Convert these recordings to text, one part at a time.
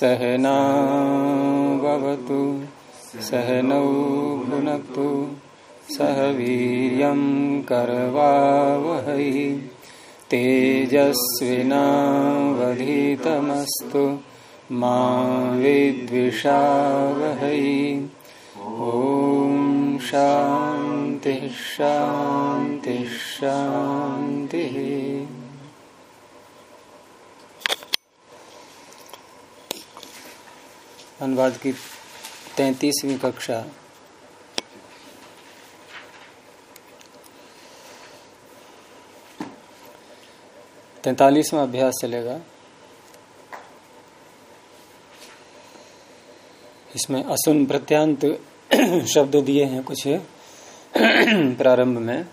सहनावतु सहनौ भुनक्तु सह वीर्यं करवावहै। तेजस्विनावधीतमस्तु मा विद्विषावहै। ॐ शान्तिः शान्तिः शान्तिः। अनुवाद की तैतीसवीं कक्षा। तैतालीसवा अभ्यास चलेगा। इसमें असुन प्रत्यांत शब्द दिए हैं कुछ प्रारंभ में।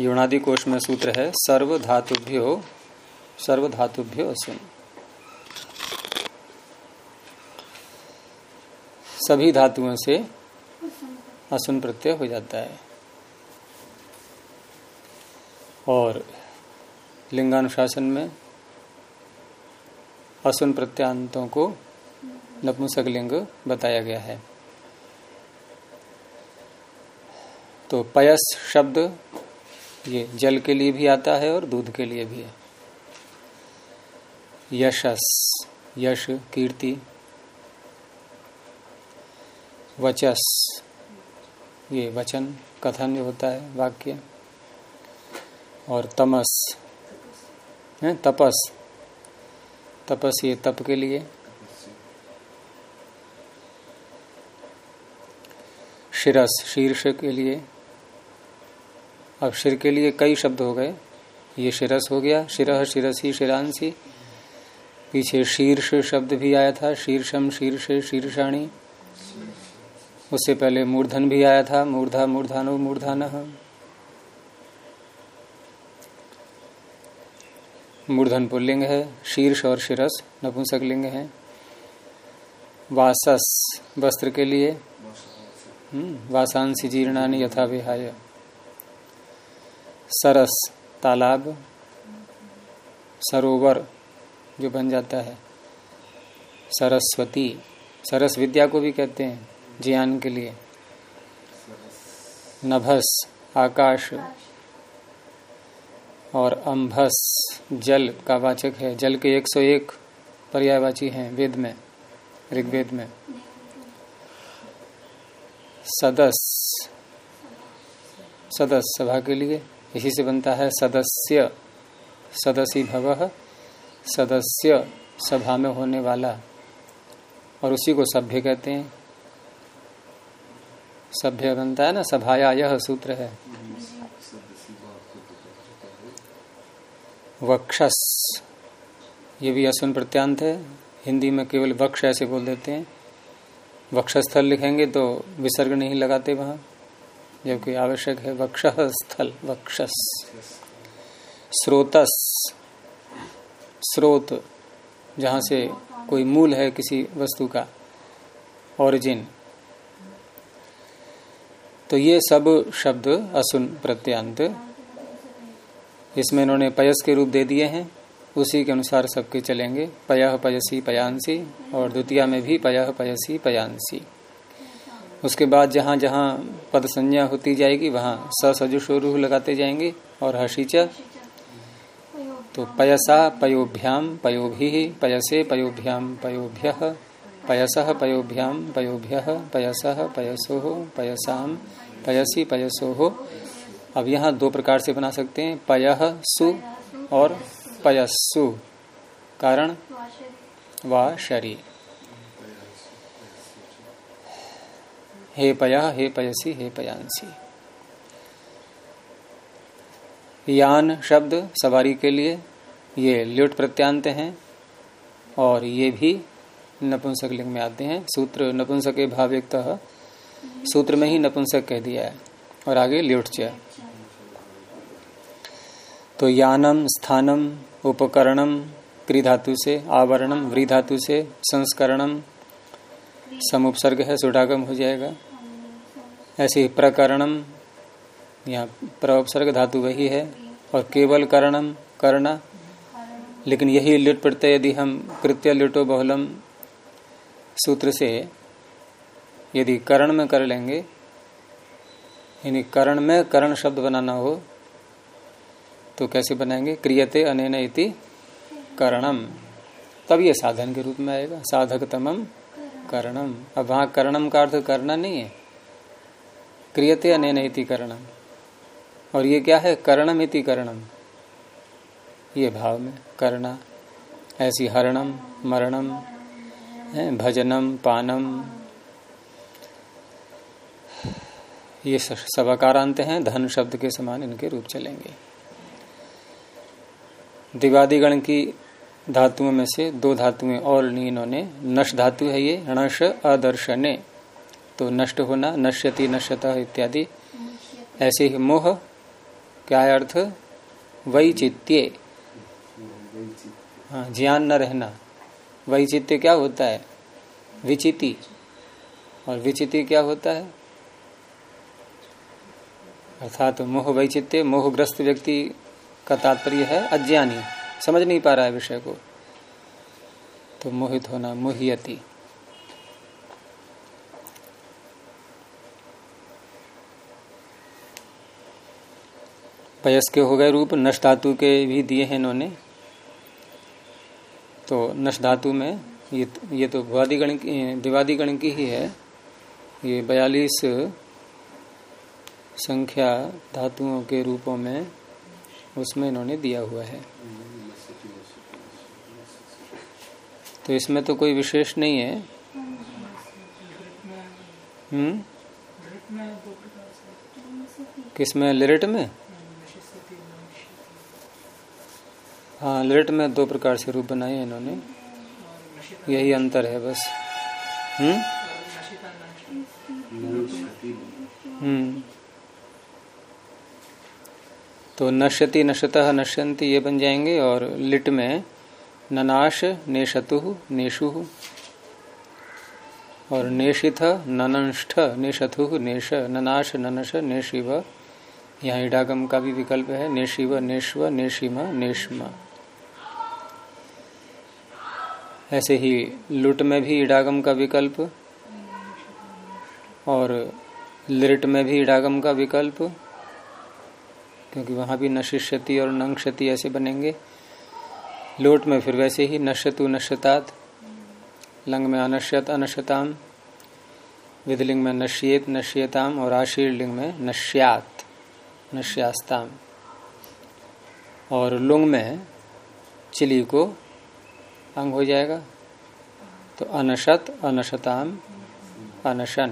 युणादि कोश में सूत्र है सर्व धातुभ्यो सर्व धातुभ्यो असुन सभी धातुओं से असुन प्रत्यय हो जाता है। और लिंगानुशासन में असुन प्रत्यांतों को नपुंसक लिंग बताया गया है। तो पयस शब्द ये जल के लिए भी आता है और दूध के लिए भी है। यशस, यश, कीर्ति वचस, ये वचन, कथन होता है, वाक्य, और तमस, है, तपस तपस ये तप के लिए। शिरस, शीर्ष के लिए। अब शिर के लिए कई शब्द हो गए। ये शिरस हो गया, शिरह, शिरसी, शिरांसी। पीछे शीर्ष शब्द भी आया था, शीर्षम, शीर्ष, शीर्षाणी। उससे पहले मूर्धन भी आया था, मूर्धा, मूर्धानो, मूर्धान। मूर्धन पुल्लिंग है, शीर्ष और शिरस नपुंसक लिंग है। वासस वस्त्र के लिए वासांसी जीर्णानी यथा विहाय सरस तालाब, सरोवर जो बन जाता है। सरस्वती, सरस विद्या को भी कहते हैं। ज्ञान के लिए। नभस, आकाश और अम्भस जल का वाचक है। जल के 101 पर्यायवाची हैं वेद में, ऋग्वेद में। सदस सदस्य सभा के लिए इसी से बनता है सदस्य, सदसी भव, सदस्य सभा में होने वाला। और उसी को सभ्य कहते हैं। सभ्य बनता है ना सभाया यह सूत्र। है वक्षस, ये भी असुन प्रत्यांत है, हिंदी में केवल वक्ष ऐसे बोल देते हैं। वक्षस्थल लिखेंगे तो विसर्ग नहीं लगाते वहाँ, जबकि आवश्यक है वक्ष स्थल वक्षस। स्रोतस, स्रोत, जहाँ से कोई मूल है किसी वस्तु का ओरिजिन तो ये सब शब्द असुन प्रत्यांत, इसमें इन्होंने पयस के रूप दे दिए हैं। उसी के अनुसार सबके चलेंगे। पयह पयसी पयांसी और द्वितीय में भी पयह पयसी पयांसी। उसके बाद जहाँ जहाँ पद संज्ञा होती जाएगी, वहाँ सजुषोरू लगाते जाएँगे और हसीच तो पयसा पयोभ्याम पयोभि, पयसे पयोभ्याम पयोभ्य। पयस पयोभ्याम पयोभ्य पयस पयसो पयसा पयसी पयसो। अब यहाँ दो प्रकार से बना सकते हैं, पय सु और पयस्सु। कारण? व शरीर। हे पया, हे पयसी, हे पयांसी। यान शब्द सवारी के लिए ये ल्युट प्रत्यांत हैं और ये भी नपुंसक लिंग में आते हैं। सूत्र नपुंसक भावयुक्त, सूत्र में ही नपुंसक कह दिया है और आगे ल्युट तो यानम, स्थानम, उपकरणम, क्रिधातु से आवरणम, व्रीधातु से संस्करणम, समुपसर्ग है सुडागम हो जाएगा। ऐसे ही प्रकरणम, यहाँ प्रपसर्ग धातु वही है और केवल करणम करना लेकिन यही लिट पड़ते यदि हम कृत्य लिटो बहुलम सूत्र से यदि करण में कर लेंगे, यानी करण में करण शब्द बनाना हो तो कैसे बनाएँगे? क्रियते अनेन इति करणम। तब ये साधन के रूप में आएगा। साधक तमम करणम। अब वहाँ करणम का अर्थ करना नहीं है। क्रियते अनेन इति करणम। और ये क्या है? करणम इति करणम। ये भाव में करना। ऐसी हरणम, मरणम भजनम, पानम। ये सवाकारांत हैं, धन शब्द के समान इनके रूप चलेंगे। दिवादिगण की धातुओं में से दो धातुएँ और ली इन्होंने। नश धातु है ये नश अदर्शने। तो नष्ट होना, नश्यति, नश्यता इत्यादि। ऐसे ही मोह, क्या अर्थ? वैचित्य। हाँ ज्ञान न रहना। वैचित्य क्या होता है? विचिति। और विचिति क्या होता है? अर्थात मोह वैचित्य, मोहग्रस्त व्यक्ति का तात्पर्य है अज्ञानी। समझ नहीं पा रहा है विषय को। तो मोहित होना, मोहियति। पयस के हो गए रूप, नष्टातु के भी दिए हैं इन्होंने। तो नश धातु में ये ये तो भवादिगण दिवादिगण की ही है। ये बयालीस संख्या धातुओं के रूपों में उसमें इन्होंने दिया हुआ है। तो इसमें तो कोई विशेष नहीं है। हम्म? किसमें? लिरिट में? हाँ लिरिट में दो प्रकार से रूप बनाए इन्होंने। यही अंतर है बस। हम्म? हम्म। तो नश्यति नशतः नश्यंती ये बन जाएँगे और लिट में ननाश नेशतु नेशु और नेशिथ ननष्ठ नेशथु नेश ननाश ननश नेशिव। यहाँ इडागम का भी विकल्प है। नेशिव, नेश्व, नेशिम, नेशम। ऐसे ही लुट में भी इडागम का विकल्प और लिट में भी इडागम का विकल्प, क्योंकि वहाँ भी नशिष्यति और नंक्षति ऐसे बनेंगे। लोट में फिर वैसे ही नश्यतु नश्यतात, लंग में अनश्यत अनश्यताम, विधलिंग में नश्येत नश्यताम और आशीर लिंग में नश्यात, नश्यास्ताम। और लुंग में चिली को अंग हो जाएगा। तो अनशत अनशताम अनशन।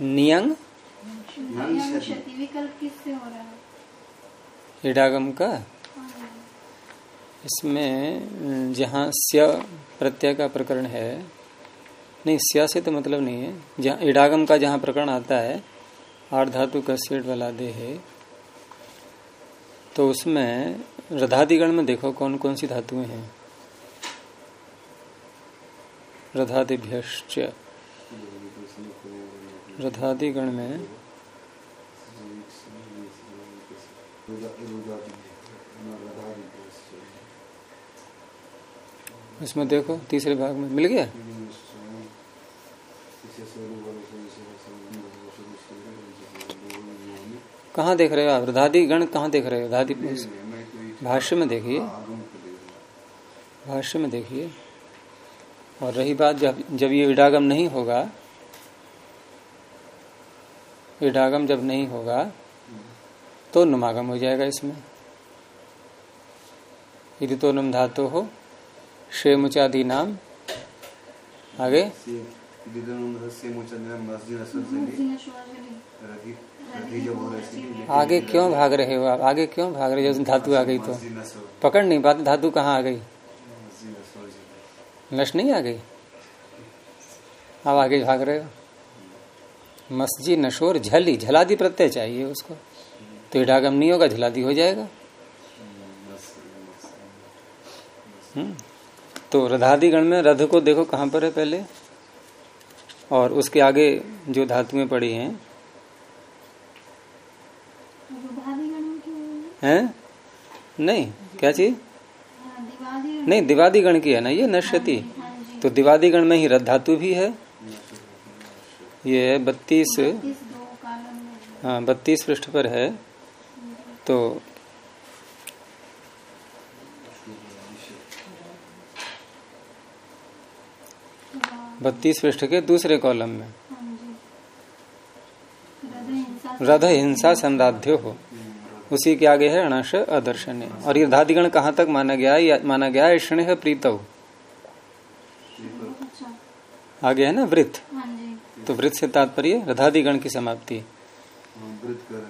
नियंग? विकल्प किससे हो रहा है? इडागम का? इसमें जहाँ स्य प्रत्यय का प्रकरण है, नहीं, स्या से तो मतलब नहीं है, जहाँ इडागम का जहाँ प्रकरण आता है आठ धातु का सेठ वाला दे है तो उसमें रधादिगण में देखो कौन कौन सी धातुएँ हैं। रधादिभ्य रधादिगण में इसमें देखो, तीसरे भाग में। मिल गया? कहाँ देख रहे हो आप? धादी गण कहाँ देख रहे हो? धादी भाष्य में देखिए। भाष्य में देखिए। और रही बात, जब जब ये इडागम नहीं होगा, इडागम जब नहीं होगा तो नुमागम हो जाएगा इसमें। यदि तो नुम धातु हो शेमुचादि नाम आगे आगे क्यों भाग रहे हो आप आगे क्यों भाग रहे हो धातु आ गई तो पकड़ नहीं पाते धातु कहाँ आ गई नश नहीं आ गई अब आगे भाग रहे हो मस्जिद नशोर झली झलादी प्रत्यय चाहिए उसको तो इडागम नहीं होगा झलादी हो जाएगा हम्म तो रधादिगण में रध को देखो कहाँ पर है पहले? और उसके आगे जो धातुएँ पड़ी हैं। हैं? नहीं क्या चीज़? नहीं दिवादी गण की है ना ये नश्यति। तो दिवादी गण में ही रथ धातु भी है। ये बत्तीस। हाँ बत्तीस पृष्ठ पर है। तो बत्तीस पृष्ठ के दूसरे कॉलम में। रध हिंसा संराध्यो हो। उसी के आगे है अणश अदर्शन। और ये धादिगण कहाँ तक माना गया है? माना गया है स्नेह प्रीत। आगे है ना वृत्त तो वृत्त से तात्पर्य रधादिगण की समाप्ति।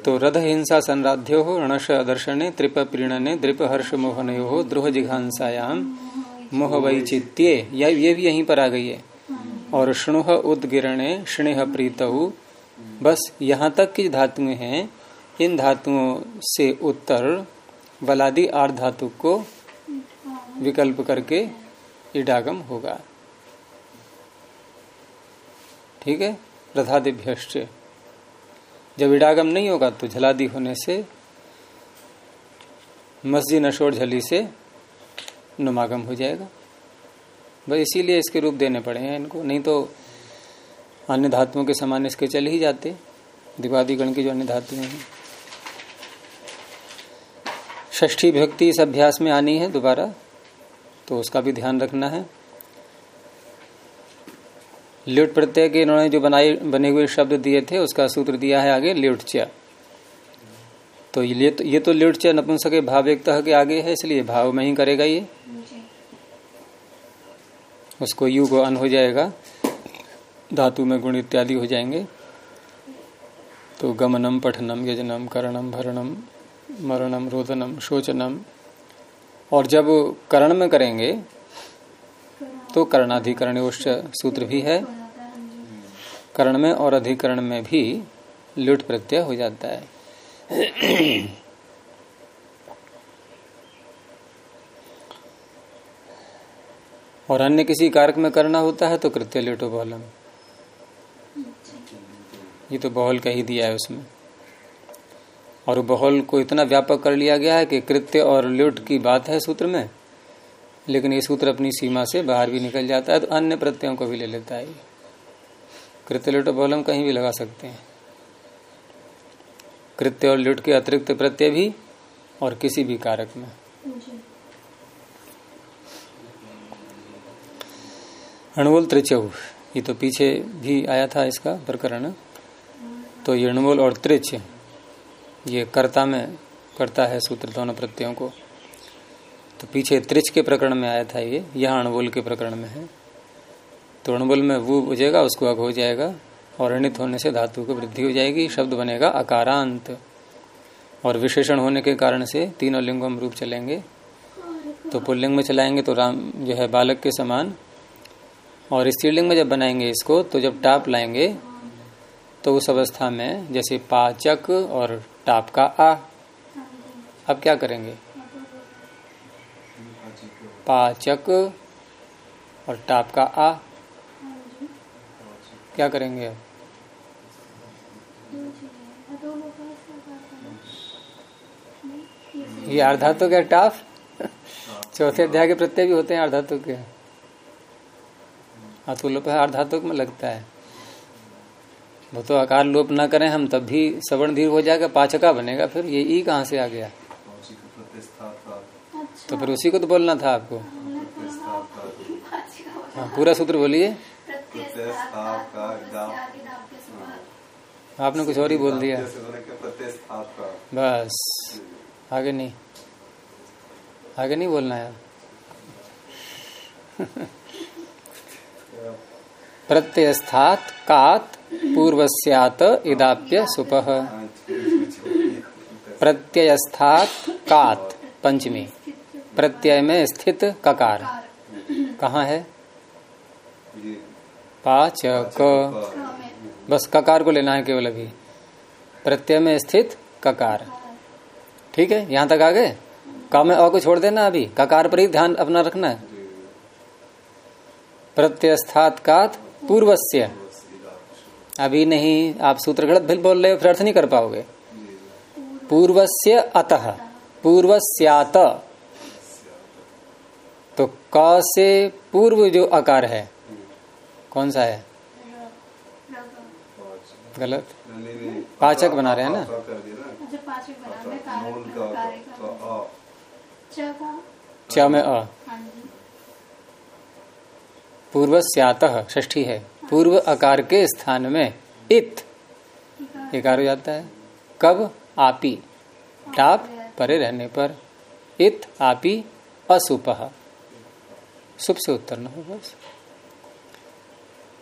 तो रध हिंसा संराध्यो हो रणश अदर्शने त्रिप प्रीणने द्रिप हर्ष मोहनयो हो, द्रोह जिघांसायाम मोह वैचित्ये ये भी यहीं पर आ गई है। और श्णुह उदगिरणे श्णिह प्रीत। बस यहाँ तक की धातुएँ हैं, इन धातुओं से उत्तर बलादि आर धातु को विकल्प करके इडागम होगा। ठीक है? रथादिभ्यश्च। जब इडागम नहीं होगा तो झलादि होने से, मस्जिद नशोर झली से नुमागम हो जाएगा। बस इसीलिए इसके रूप देने पड़े हैं इनको। नहीं तो अन्य धातुओं के समान इसके चल ही जाते। दिवादी गण की जो अन्य धातुएँ हैं। ष्ठी विभक्ति इस अभ्यास में आनी है दोबारा तो उसका भी ध्यान रखना है। ल्युट प्रत्यय के इन्होंने जो बनाए, बने हुए शब्द दिए थे, उसका सूत्र दिया है आगे, ल्युटच्या। तो ये तो ये तो ल्युटच्या नपुंसक भाव एक के आगे है, इसलिए भाव में ही करेगा ये। उसको यु को अन हो जाएगा, धातु में गुण इत्यादि हो जाएँगे। तो गमनम, पठनम, यजनम, करणम, भरणम, मरणम, रोदनम, शोचनम। और जब करण में करेंगे तो करणाधिकरण सूत्र भी है। करण में और अधिकरण में भी लुट प्रत्यय हो जाता है। और अन्य किसी कारक में करना होता है तो कृत्य लेटो बहलम ये तो बहल का ही दिया है उसमें। और बहल को इतना व्यापक कर लिया गया है कि कृत्य और लुट की बात है सूत्र में, लेकिन ये सूत्र अपनी सीमा से बाहर भी निकल जाता है तो अन्य प्रत्ययों को भी ले लेता है कृत्य, लुट बहुलम कहीं भी लगा सकते हैं। कृत्य और लुट के अतिरिक्त प्रत्यय भी और किसी भी कारक में। अणुवल त्रिचौ। ये तो पीछे भी आया था इसका प्रकरण। तो ये अणुवल और त्रिच, ये कर्ता में करता है सूत्र दोनों प्रत्ययों को। तो पीछे त्रिच के प्रकरण में आया था ये, यहाँ अणुबोल के प्रकरण में है। तो अणुबोल में वो बुझेगा उसको अग हो जाएगा और अणित होने से धातु की वृद्धि हो जाएगी, शब्द बनेगा अकारांत। और विशेषण होने के कारण से तीनों लिंगों में रूप चलेंगे। तो पुल्लिंग में चलाएँगे तो राम जो है बालक के समान। और स्त्रीलिंग में जब बनाएँगे इसको तो जब टाप लाएँगे तो उस अवस्था में जैसे पाचक और टाप का आ, अब क्या करेंगे? पाचक और टाप का आ, क्या करेंगे अब? ये अर्धातु के टाप? चौथे अध्याय के प्रत्यय भी होते हैं अर्धातु के। अतु लोप अर्धातुक में लगता है। वो तो आकार लोप ना करें हम तब भी सवर्ण धीर हो जाएगा पाचका बनेगा फिर ये ई कहाँ से आ गया? तो फिर उसी को तो बोलना था आपको। हाँ पूरा सूत्र बोलिए। आपने कुछ और ही बोल दिया। बस। आगे नहीं। आगे नहीं बोलना है। प्रत्ययस्थात कात पूर्वस्यात इदाप्य सुपह प्रत्ययस्थात कात, पंचमी। प्रत्यय में स्थित ककार। कहाँ है? पाच क बस ककार को लेना है केवल अभी। प्रत्यय में स्थित ककार। ठीक है? यहाँ तक आ गए? का में और को छोड़ देना अभी? ककार पर ही ध्यान अपना रखना है। प्रत्यस्थात कात पूर्वस्य। अभी नहीं आप सूत्र गलत भी बोल रहे हो फिर अर्थ नहीं कर पाओगे। पूर्वस्य अतः पूर्वस्यात। तो क से पूर्व जो आकार है कौन सा है? गलत। पाचक बना रहे हैं ना? च में अ। पूर्व स्यात ष्ठी है, पूर्व आकार के स्थान में इत। एकार हो जाता है। कब? आपी। टाप, परे रहने पर। इत, आपी, असुप। सुप से उत्तर न हो बस।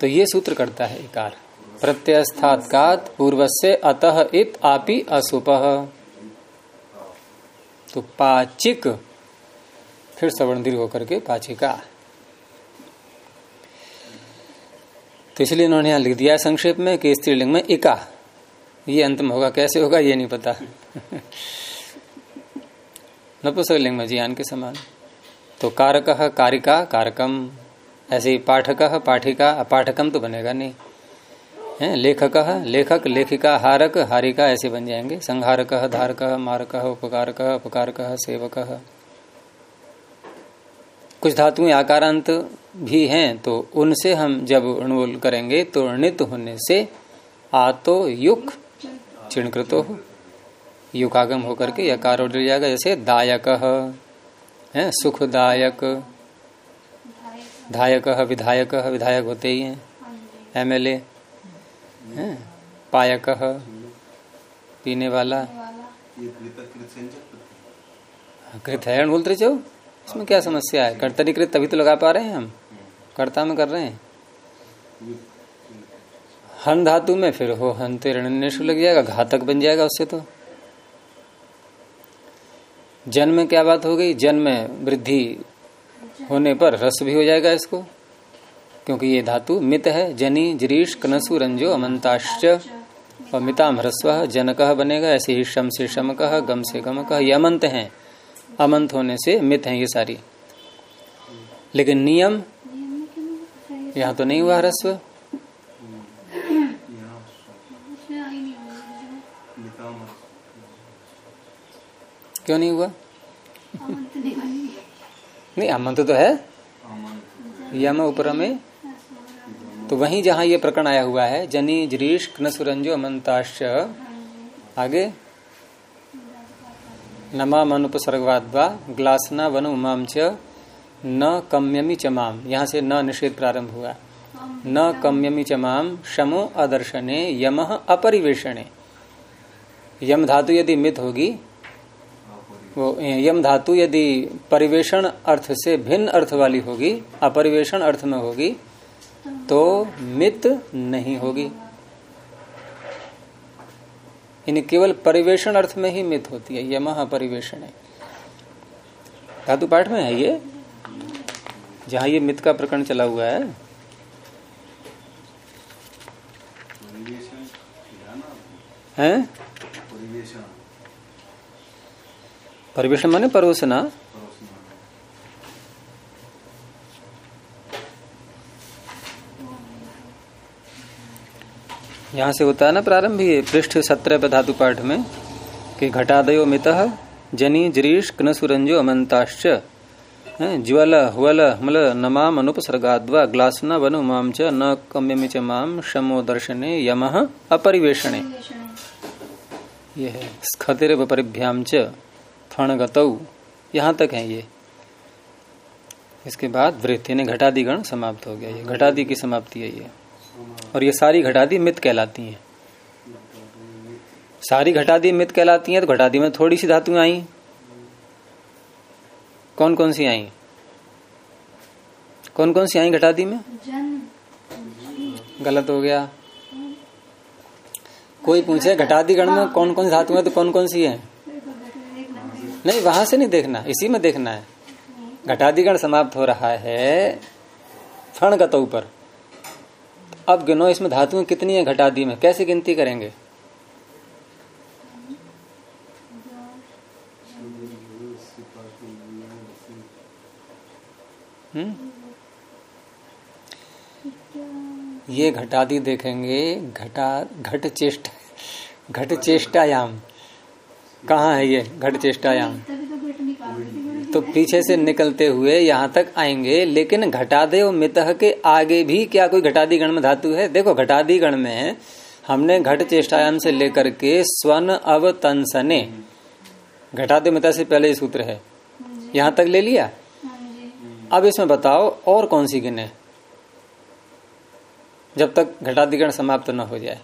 तो ये सूत्र करता है इकार। प्रत्यस्थात पूर्व से अतः इत, आपी, असुप। तो पाचिक, फिर सवर्ण दीर्घ होकर के पाचिका। तो इसलिए इन्होंने यहाँ लिख दिया संक्षेप में कि स्त्रीलिंग में इका। ये अंत में होगा, कैसे होगा ये नहीं पता। नपुसक लिंग में जियान के समान। तो कारक कारिका, कारकम, ऐसे पाठक, पाठिका पाठकम तो बनेगा नहीं। है, लेखक लेखक, लेखिका, हारक, हारिका ऐसे बन जाएँगे। संहारक, धारक, मारक, उपकारक, अपकारक, सेवक। कुछ धातुएँ आकारांत भी हैं तो उनसे हम जब अणुल करेंगे तो अणित होने से आतो युक चिणकृतो युकागम होकर के यकार उड़ जाएगा जैसे दायक है सुखदायक धायक विधायक विधायक होते ही हैं। एमएलए पायक पीने वाला। कृत है बोलते चो इसमें क्या समस्या है? कर्तरी कृत तभी तो लगा पा रहे हैं हम। कर्ता में कर रहे हैं। हन धातु में फिर हो हन तेरणेश लग जाएगा, घातक बन जाएगा उससे तो। जन्म में क्या बात हो गई? जन्म में वृद्धि होने पर रस भी हो जाएगा इसको, क्योंकि ये धातु मित है, जनी, जरीश, कनसु, रंजो, अमंताश्च, और मिताम ह्रस्व जनक बनेगा, ऐसे ही शम से शम कह गम से गम कह ये अमंत है। अमंत होने से मित है ये सारी। लेकिन नियम यहाँ तो नहीं हुआ ह्रस्व। क्यों नहीं हुआ? नहीं, अमंत तो है। यम ऊपर में तो वहीं जहाँ ये प्रकरण आया हुआ है, जनी, जरीश सुरंजो, अमंताश्च। आगे। नमा मनुपसर्गवाद्वा ग्लासना वन उमाम च न कम्यमी चमाम यहाँ से न निषेध प्रारंभ हुआ। न कम्यमी चमाम शमो अदर्शने, यम अपरिवेशने। यम धातु यदि मित होगी, वो यम धातु यदि परिवेशन अर्थ से भिन्न अर्थ वाली होगी, अपरिवेशन अर्थ में होगी तो मित नहीं होगी। यानी केवल परिवेशन अर्थ में ही मित होती है यह महापरिवेशन है धातु पाठ में है ये? जहाँ ये मित का प्रकरण चला हुआ है। हैं? परिवेशन माने परोसना। यहाँ से होता है ना प्रारंभ, ये पृष्ठ सत्रह पे धातु पाठ में, कि घटादयो मित जनी जरीश कनसुरंजो अमंताश्च। ज्वल, हुवल, मल, नमाम, अनुपसर्गाद्वा, ग्लासना वनु माम च, न कम्यमि च माम, शमो दर्शने, यम अपरिवेशने। ये है, स्खतिर परिभ्याम च, फणगतौ। यहाँ तक है ये। इसके बाद वृत्ति ने घटादिगण समाप्त हो गया, ये घटादि की समाप्ति है ये। और ये सारी घटादी मित कहलाती हैं। सारी घटादी मित कहलाती हैं तो घटादी में थोड़ी सी धातुएँ आई। कौन कौन सी आई? कौन कौन सी आई घटादी में? गलत हो गया। कोई पूछे, घटादी गण में कौन कौन सी धातु है तो कौन कौन सी है? नहीं, वहाँ से नहीं देखना, इसी में देखना है। घटादिगण समाप्त हो रहा है फण गत ऊपर। अब गिनो, इसमें धातुएँ कितनी है घटादी में? कैसे गिनती करेंगे? हम्म? ये घटादी देखेंगे, घटा घट चेष्ट घट चेष्टायाम कहाँ है ये घट चेष्टायाम तो पीछे से निकलते हुए यहाँ तक आएँगे लेकिन घटादे मितह के आगे भी क्या कोई घटादी गण में धातु है? देखो घटादी गण में हमने घट चेष्टायाम से लेकर के स्वन अव तंसने घटादे मिता से पहले सूत्र है। यहाँ तक ले लिया? अब इसमें बताओ और कौन सी गिने जब तक घटाधिकरण समाप्त न हो जाए।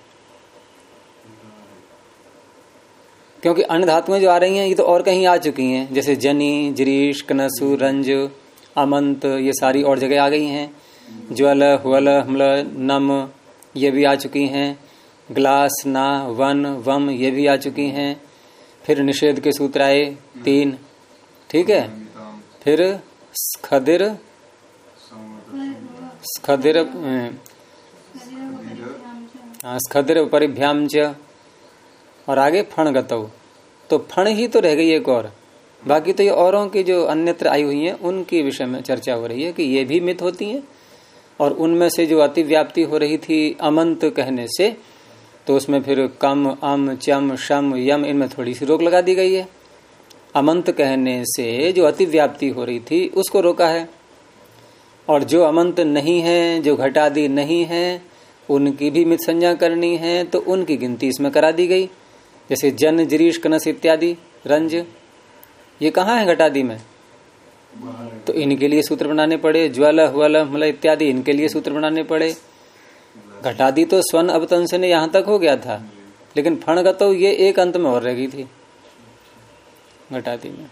क्योंकि अन्य धातुएँ जो आ रही हैं ये तो और कहीं आ चुकी हैं जैसे जनी जरीश कनसु रंज अमंत ये सारी और जगह आ गई हैं। ज्वल हुल हमल नम ये भी आ चुकी हैं। ग्लास ना वन वम ये भी आ चुकी हैं। फिर निषेध के सूत्र आए तीन। ठीक है? फिर स्खदिर स्खदिर स्खदिर परिभ्याम च और आगे फण गतव तो फण ही तो रह गई एक और। बाकी तो ये औरों की जो अन्यत्र आई हुई हैं, उनके विषय में चर्चा हो रही है कि ये भी मित होती हैं और उनमें से जो अतिव्याप्ति हो रही थी अमंत कहने से तो उसमें फिर कम, अम, चम, शम, यम, इनमें थोड़ी सी रोक लगा दी गई है। अमंत कहने से जो अतिव्याप्ति हो रही थी, उसको रोका है। और जो अमंत नहीं है, जो घटादी नहीं है, उनकी भी मित संज्ञा करनी है तो उनकी गिनती इसमें करा दी गई। जैसे जन, जरीश, कनस इत्यादि, रंज, ये कहाँ है घटादी में? तो इनके लिए सूत्र बनाने पड़े, ज्वल हुल मल इत्यादि, इनके लिए सूत्र बनाने पड़े। घटादी तो स्वन अवतंस ने यहाँ तक हो गया था, लेकिन फण तो ये एक अंत में और रह गई थी घटादी में।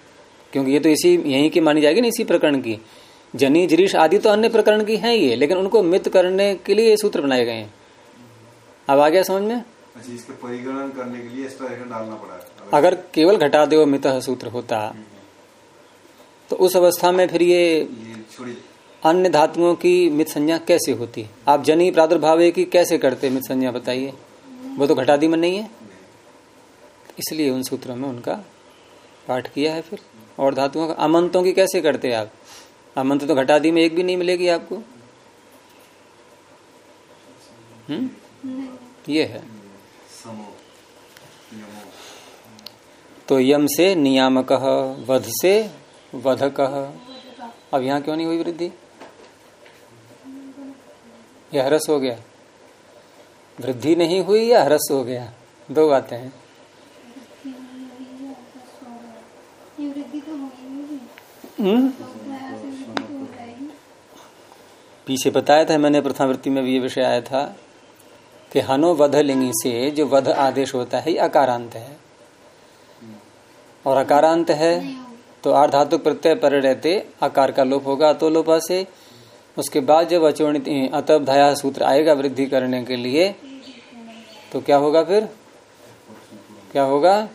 क्योंकि ये तो इसी, यही की मानी जाएगी ना इसी प्रकरण की। जनी, जरीश आदि तो अन्य प्रकरण की है ये, लेकिन उनको मित करने के लिए ये सूत्र बनाए गए हैं। अब आ गया समझ में? अच्छा इसके परिगणन करने के लिए एक्स्ट्रा डालना पड़ा है। अगर केवल घटा देव मित सूत्र होता तो उस अवस्था में फिर ये छोड़ी। अन्य धातुओं की मित संज्ञा कैसे होती? आप जनी प्रादुर्भाव की कैसे करते मित संज्ञा बताइए? वो तो घटादी में नहीं है। इसलिए उन सूत्रों में उनका पाठ किया है फिर। और धातुओं का अमंतों की कैसे करते आप? अमंत तो घटादी में एक भी नहीं मिलेगी आपको? हम्म? ये है समो यमो तो यम से नियामक, वध से वधक। अब यहाँ क्यों नहीं हुई वृद्धि? यह हरस हो गया। वृद्धि नहीं हुई या हरस हो गया? दो बातें हैं। हम्म? पीछे बताया था मैंने प्रथम वृत्ति में भी ये विषय आया था कि हनो वध लिंगी से जो वध आदेश होता है, ये अकारांत है। और अकारांत है तो आर्धातुक प्रत्यय पर रहते आकार का लोप होगा तो लोपा से। उसके बाद जब अचोणित अतब धाया सूत्र आएगा वृद्धि करने के लिए तो क्या होगा फिर? क्या होगा?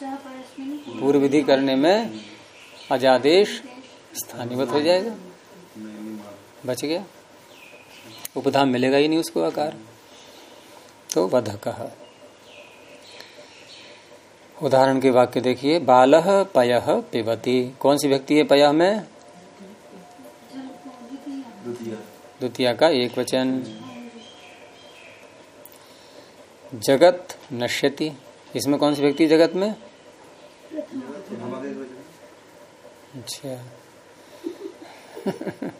पूर्व विधि करने में अजादेश स्थानीवत हो जाएगा। बच गया। उपधाम मिलेगा ही नहीं उसको आकार। तो वध कहा उदाहरण के वाक्य देखिए बाल पय पिबती। कौन सी व्यक्ति है पय में? द्वितीय। का एक वचन। जगत नश्यति। इसमें कौन सी व्यक्ति जगत में? अच्छा।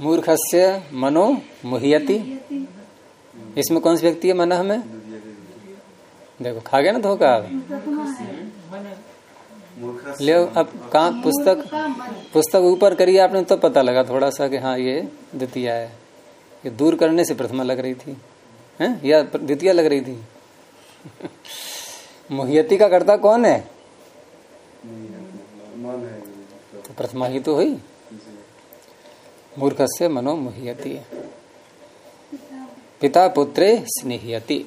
मूर्खस्य मनो मुह्यति। इसमें कौन सी व्यक्ति है मन में? देखो, खा गया ना धोखा? ले अब कहा पुस्तक पुस्तक ऊपर करिए आपने तो पता लगा थोड़ा सा कि हाँ ये द्वितीय है। ये दूर करने से प्रथमा लग रही थी। हैं? या द्वितीय लग रही थी? मुहियती का कर्ता कौन है? तो प्रथमा ही तो हुई। मूर्ख से मनो मुह्यति। पिता पुत्रे स्नेहयति।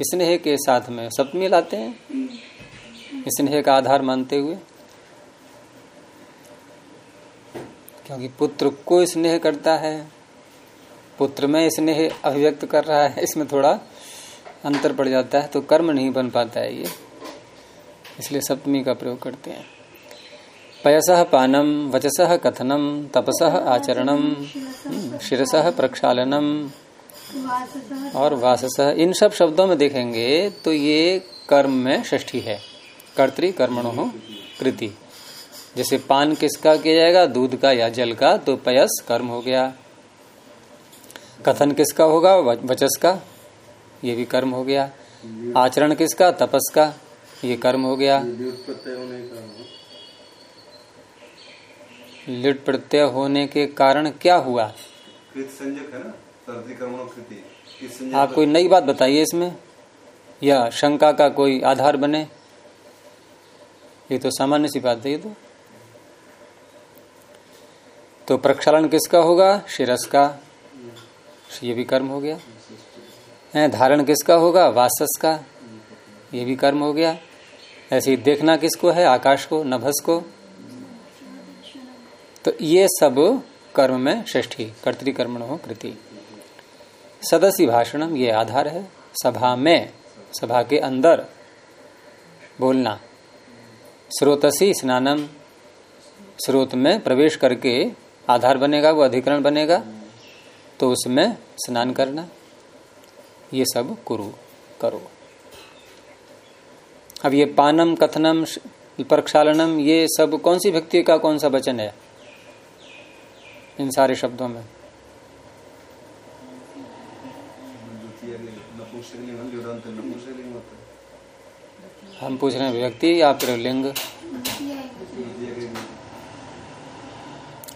स्नेह के साथ में सप्तमी लाते हैं। स्नेह का आधार मानते हुए। क्योंकि पुत्र को स्नेह करता है, पुत्र में स्नेह अभिव्यक्त कर रहा है, इसमें थोड़ा अंतर पड़ जाता है तो कर्म नहीं बन पाता है ये। इसलिए सप्तमी का प्रयोग करते हैं। पयस पानम, वचस कथनम, तपस आचरणम शिरस प्रक्षालनम। और वासस इन सब शब्दों में देखेंगे तो ये कर्म में षष्ठी है। कर्तरी कर्मणो कृति। जैसे पान किसका किया जाएगा? दूध का या जल का? तो पयस कर्म हो गया। कथन किसका होगा? वचस का। ये भी कर्म हो गया। आचरण किसका? तपस का। ये कर्म हो गया। लिट प्रत्यय होने के कारण क्या हुआ? कृत संजक है ना? आप कोई नई बात बताइए इसमें या शंका का कोई आधार बने? ये तो सामान्य सी बात है ये तो। तो प्रक्षालन किसका होगा? शिरस का। ये भी कर्म हो गया। है धारण किसका होगा? वासस का। ये भी कर्म हो गया। ऐसे ही देखना किसको है? आकाश को नभस को। तो ये सब कर्म में षष्ठी कर्तृकर्मण हो कृति। सदस्य भाषणम, ये आधार है, सभा में, सभा के अंदर बोलना। स्रोतसी स्नानम, स्रोत में प्रवेश करके आधार बनेगा, वो अधिकरण बनेगा तो उसमें स्नान करना। ये सब कुरु करो। अब ये पानम, कथनम प्रक्षालनम, ये सब कौन सी व्यक्ति का कौन सा वचन है? इन सारे शब्दों में द्वितीय नपुंसकलिंग हम युदांत नपुंसकलिंग होता है हम पूछ रहे हैं व्यक्ति या फिर लिंग?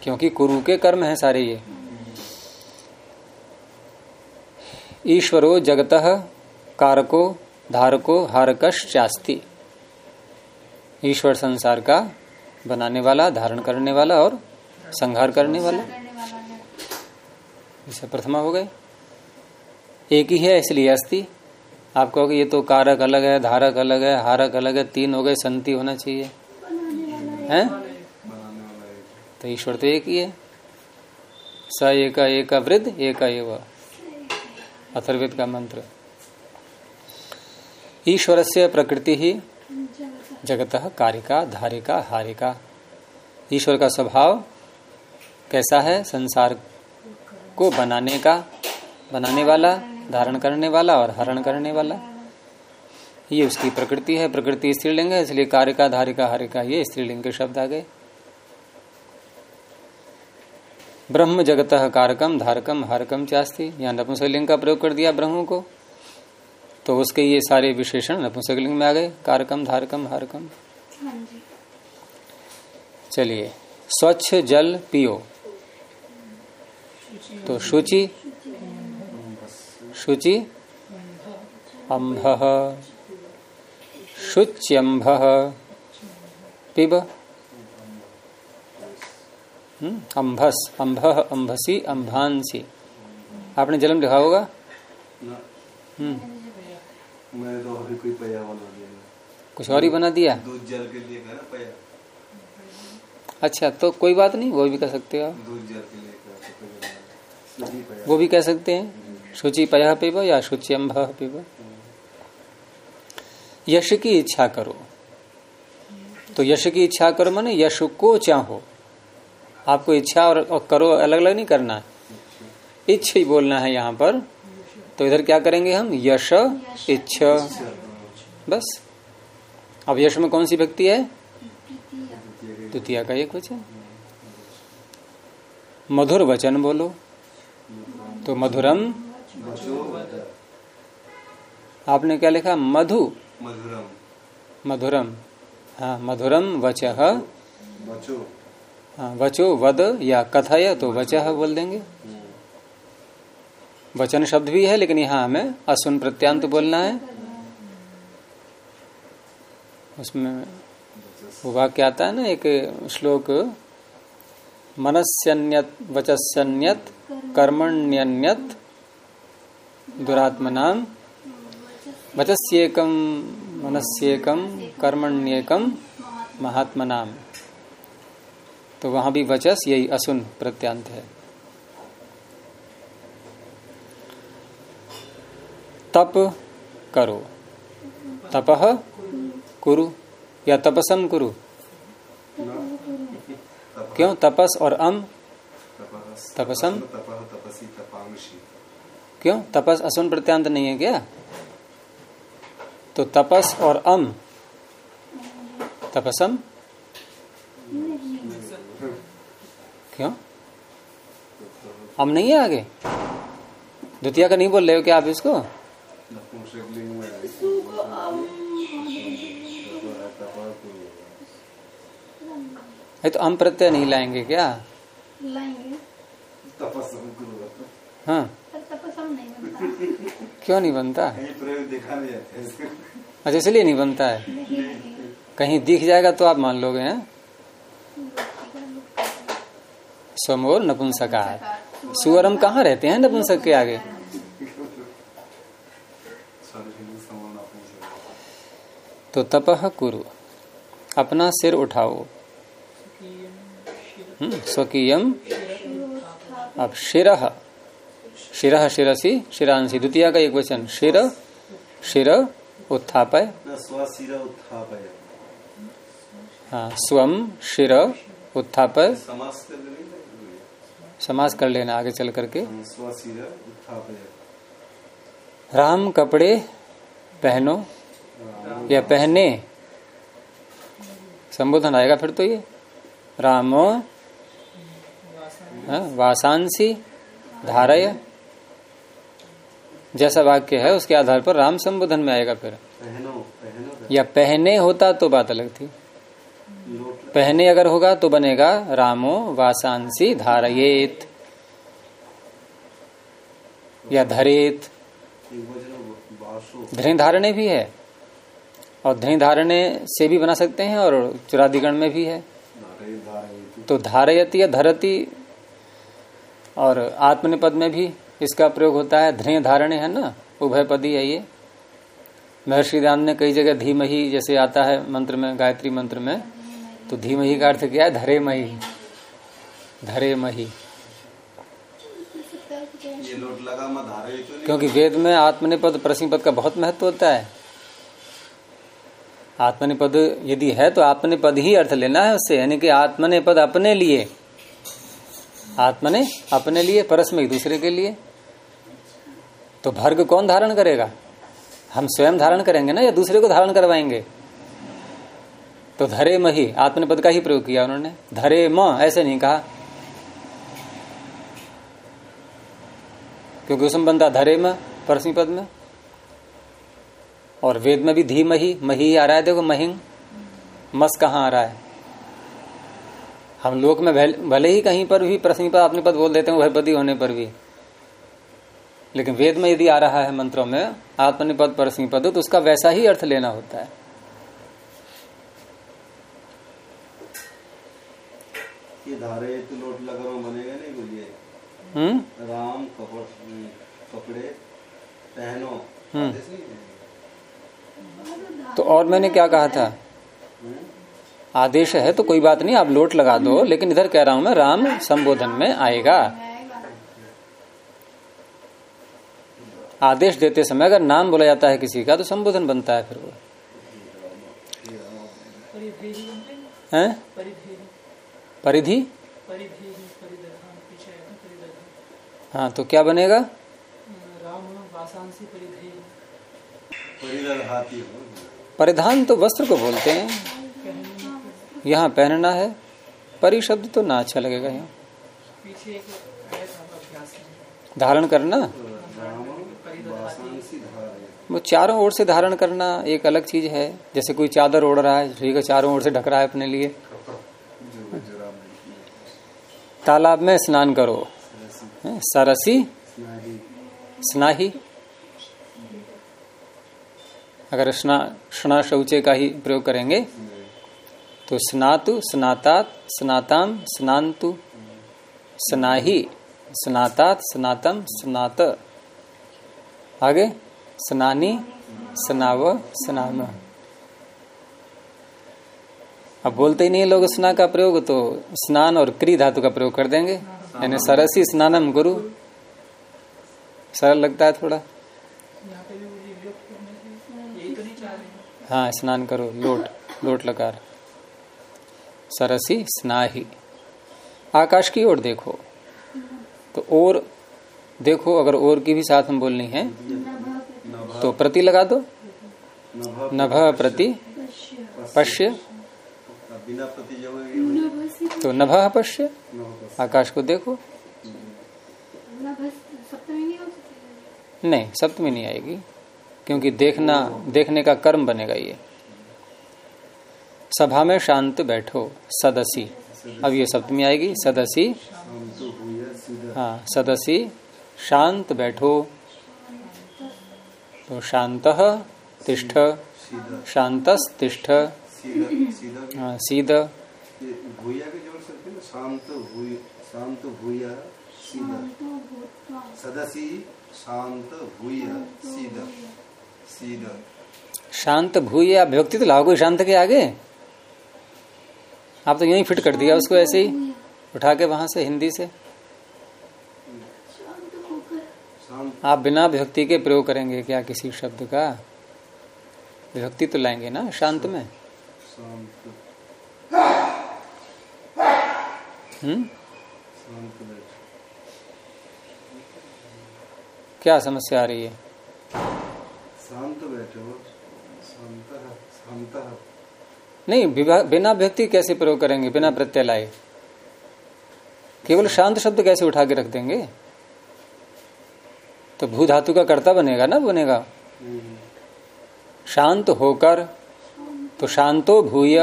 क्योंकि कुरु के कर्म हैं सारे ये। ईश्वरो जगत कारको धारको हारकश्चास्ति। ईश्वर संसार का बनाने वाला, धारण करने वाला और संहार करने वाला। इसे प्रथमा हो गए एक ही है इसलिए अस्थि आप कहोगे ये तो कारक अलग है, धारक अलग है, हारक अलग है, तीन हो गए, संति होना चाहिए। हैं? तो ईश्वर तो एक ही है। स एक एक वृद्ध एक अथर्वेद का मंत्र। ईश्वर से प्रकृति ही जगत कारिका, धारिका, हारिका। ईश्वर का स्वभाव कैसा है? संसार को बनाने का, बनाने वाला धारण करने वाला और हरण करने वाला। ये उसकी प्रकृति है प्रकृति स्त्रीलिंग है इसलिए कारिका धारिका हरिका ये स्त्रीलिंग के शब्द आ गए। ब्रह्म जगत कारकम धारकम हारकम चास्ती यहाँ नपुंसकलिंग का प्रयोग कर दिया ब्रह्म को। तो उसके ये सारे विशेषण नपुंसकलिंग में आ गए कारकम धारकम हारकम। हाँ चलिए स्वच्छ जल पियो। तो शुचि शुचि? अम्भ। शुच्यम्भ। पिब। हम्म, अम्भस। अम्भ अम्भसी अम्भांसी। आपने जन्म लिखा होगा? हम्म। तो अभी कुछ और ही बना दिया? दूध जल के लिए पया। अच्छा तो कोई बात नहीं वो भी कर सकते हो आप। दूध जल के लिए कहा तो वो भी कह सकते हैं। शुचि पय पिब या शुच्यम्भ पिब यश की इच्छा करो। तो यश की इच्छा करो माने यश को चाहो। आपको इच्छा और, करो अलग अलग नहीं करना। इच्छ ही बोलना है यहाँ पर। तो इधर क्या करेंगे हम? यश इच्छ। बस। अब यश में कौन सी व्यक्ति है? द्वितीय का एक वचन। मधुर वचन बोलो। तो मधुरम आपने क्या लिखा? मधु। मधुरम। मधुरम। हाँ मधुरम वचह बचो हाँ वचो वद या कथय तो वचह बोल देंगे। वचन शब्द भी है लेकिन यहाँ हमें असुन प्रत्यांत बोलना है। उसमें वो वाक्य आता है ना एक श्लोक मनस्यन्यत वचस्यन्यत कर्मण्यन्यत दुरात्मनाम वचस्येकम मनस्येकम कर्मण्येकम महात्मनाम तो वहाँ भी वचस यही असुन प्रत्यांत है। तप करो। तपह कुरु या तपसम कुरु? क्यों? तपस और अम तपसम तपसी? तपांशी क्यों? तपस असुन प्रत्यांत नहीं है क्या? तो तपस और अम। तपसम? क्यों? हम नहीं है आगे? द्वितीय का नहीं बोल रहे हो क्या आप इसको? नपुंसकलिंग है। ये तो अम प्रत्यय नहीं लाएँगे क्या? लाएँगे। हाँ पर तपसम नहीं बनता क्यों नहीं बनता? प्रयोग देखा नहीं है अच्छा इसलिए नहीं बनता है? कहीं दिख जाएगा तो आप मान लोगे हैं? समोर नपुंसकार। सुअरम कहाँ रहते हैं नपुंसक के आगे? तो तपह कुरु। अपना सिर उठाओ। हम्म, स्वकीयम अब शिर। शिर शिरसी शिरांसी द्वितीय का एक वचन शिर शिर उत्थापय हाँ स्वम शिर उत्थापय समास कर लेना आगे चल करके राम कपड़े पहनो या पहने संबोधन आएगा फिर तो ये राम वासांसी धारय। जैसा वाक्य है उसके आधार पर राम संबोधन में आएगा फिर। पहनो पहनो या पहने होता तो बात अलग थी। पहने अगर होगा तो बनेगा रामो वासांसी धारयेत। या धरेत। एक वचन बासो। धृ धारणे भी है। और धृ धारणे से भी बना सकते हैं और चुरादिगण में भी है। तो धारयती या धरती और आत्मनिपद में भी इसका प्रयोग होता है। धृ धारणे है ना? उभय पदी है ये। महर्षि दान ने कई जगह धीमही जैसे आता है मंत्र में गायत्री मंत्र में। तो धीमही का अर्थ क्या है? धरे मही धरे मही क्योंकि वेद में आत्मनिपद प्रसिपद का बहुत महत्व होता है। आत्मनिपद यदि है तो आत्मनिपद ही अर्थ लेना है उससे यानी कि आत्मनिपद अपने लिए। आत्मने अपने लिए परस्म एक दूसरे के लिए। तो भर्ग कौन धारण करेगा? हम स्वयं धारण करेंगे ना या दूसरे को धारण करवाएँगे? तो धरे मही आत्मनिपद का ही प्रयोग किया उन्होंने। धरे म, ऐसे नहीं कहा। क्योंकि उसमें बनता धरे म परसमी पद में। और वेद में भी धी मही मही आ रहा है, देखो महिंग मस कहाँ आ रहा है? हम लोक में भले ही कहीं पर भी प्रश्न पद अपने पद बोल देते हैं उभयपदी होने पर भी लेकिन वेद में यदि आ रहा है मंत्रों में आत्मनिपद परस्मी पद तो उसका वैसा ही अर्थ लेना होता है ये धारे तो लोट लगा बनेगा नहीं बोलिए हम्म राम कपड़ कपड़े पहनो हम्म। है? तो और मैंने क्या कहा था हम्म? आदेश है तो कोई बात नहीं आप लोट लगा दो लेकिन इधर कह रहा हूँ मैं राम संबोधन में आएगा। आदेश देते समय अगर नाम बोला जाता है किसी का तो संबोधन बनता है फिर वो। हैं? परिधि? हाँ तो क्या बनेगा? परिधान तो वस्त्र को बोलते हैं। यहाँ पहनना है परि शब्द तो ना अच्छा लगेगा यहाँ। धारण करना? वो चारों ओर से धारण करना एक अलग चीज़ है। जैसे कोई चादर ओढ़ रहा है ठीक है चारों ओर से ढक रहा है अपने लिए। तालाब में स्नान करो। सरसी? स्नाही? अगर स्ना शौचे का ही प्रयोग करेंगे तो स्नातु, स्नातात, स्नाताम, स्नान्तु, स्नाही, स्नातात, स्नातम, स्नात। आगे, स्नानी, स्नाव, स्नाम। अब बोलते ही नहीं लोग स्ना का प्रयोग तो स्नान और क्री धातु का प्रयोग कर देंगे। यानी सरसी स्नानम गुरु। सरल लगता है थोड़ा। हाँ स्नान करो, लोट लोट लकार सरसी स्नाही। आकाश की ओर देखो। तो और देखो, अगर और की भी साथ में बोलनी है तो प्रति लगा दो। नभ प्रति पश्य। तो नभ पश्य। आकाश को देखो। नहीं, सप्तमी नहीं आएगी, क्योंकि देखना, देखने का कर्म बनेगा ये। सभा में शांत बैठो सदसी। अब ये सप्तमी आएगी सदसी। हाँ सदसी। शांत बैठो। तो तिष्ठ तिष्ठ हाँ, हैं शांत भूय शांत भूया सीधा शांत भूया अभ्यक्ति तो लाओ शांत के आगे? आप तो यही फिट कर दिया, उसको ऐसे ही उठा के वहाँ से हिंदी से। आप बिना विभक्ति के प्रयोग करेंगे क्या किसी शब्द का? विभक्ति तो लाएँगे ना, शांत में। हम्म? क्या समस्या आ रही है? शांत बैठो, शांत शांत नहीं बिना व्यक्ति कैसे प्रयोग करेंगे? बिना प्रत्यय लाए केवल शांत शब्द कैसे उठा के रख देंगे? तो भू धातु का कर्ता बनेगा ना, बनेगा। शांत होकर तो शांतो भूय।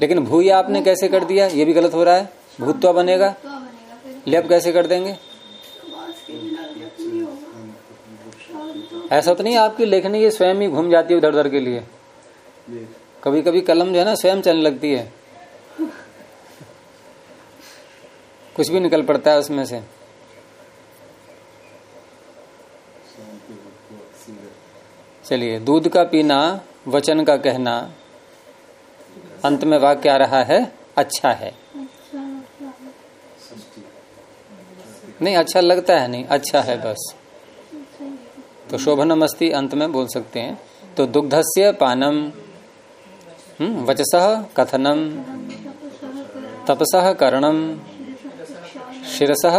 लेकिन भूय आपने कैसे कर दिया? ये भी गलत हो रहा है। भूतवा बनेगा। लेप कैसे कर देंगे? ऐसा तो नहीं, आपकी लेखनी ये स्वयं ही घूम जाती है उधर उधर के लिए। कभी कभी कलम जो है ना स्वयं चलने लगती है। कुछ भी निकल पड़ता है उसमें से। चलिए, दूध का पीना, वचन का कहना, अंत में वाक्य आ रहा है अच्छा है। नहीं अच्छा लगता है नहीं अच्छा है बस। तो शोभनम अस्ति अंत में बोल सकते हैं। तो दुग्धस्य पानम। वचसः कथनम तपस करणम शिरसः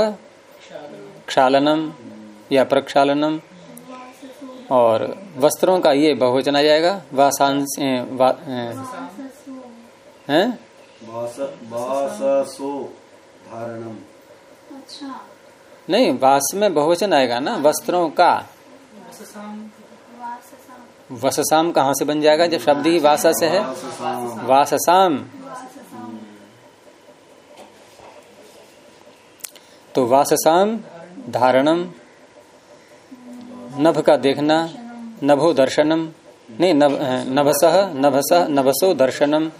क्षालनम या प्रक्षालनम और वस्त्रों का ये बहुवचन आ जाएगा वासांस ए, वा, हैं? वास वाससो धारणम। अच्छा। नहीं वास में बहुवचन आएगा ना वस्त्रों का। वाससाम कहाँ से बन जाएगा? जब शब्द ही वासा से है। वाससाम। तो वाससाम, धारणम, नभ का देखना, नभो दर्शनम, नहीं, नभ नभसह नभसह नभसो दर्शनम।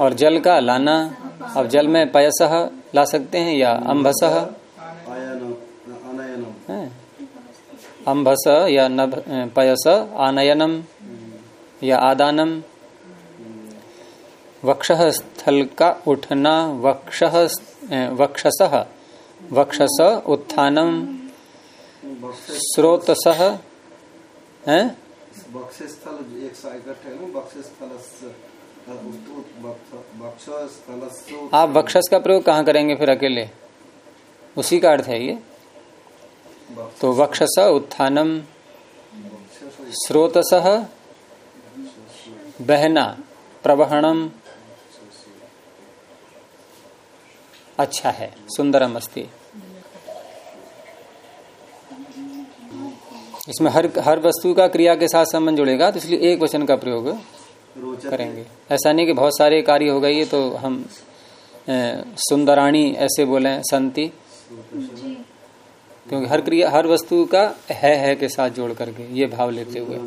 और जल का लाना, अब जल में पयसह ला सकते हैं या अम्भसह अम्भस या नभ पयस आनयनम या आदानम। वक्ष स्थल का उठना वक्ष वक्षस वक्षस उत्थानम। स्रोतस आप वक्षस का प्रयोग कहाँ करेंगे फिर अकेले? उसी का अर्थ है ये। तो वक्षस उत्थानम। स्रोतस बहना प्रवहणम। अच्छा है सुंदरम अस्ति। इसमें हर हर वस्तु का क्रिया के साथ संबंध जुड़ेगा तो इसलिए एक वचन का प्रयोग करेंगे। ऐसा नहीं कि बहुत सारे कार्य हो गई है तो हम सुंदराणी ऐसे बोले संति। जी क्योंकि हर क्रिया, हर वस्तु का है है के साथ जोड़ करके ये भाव लेते हुए।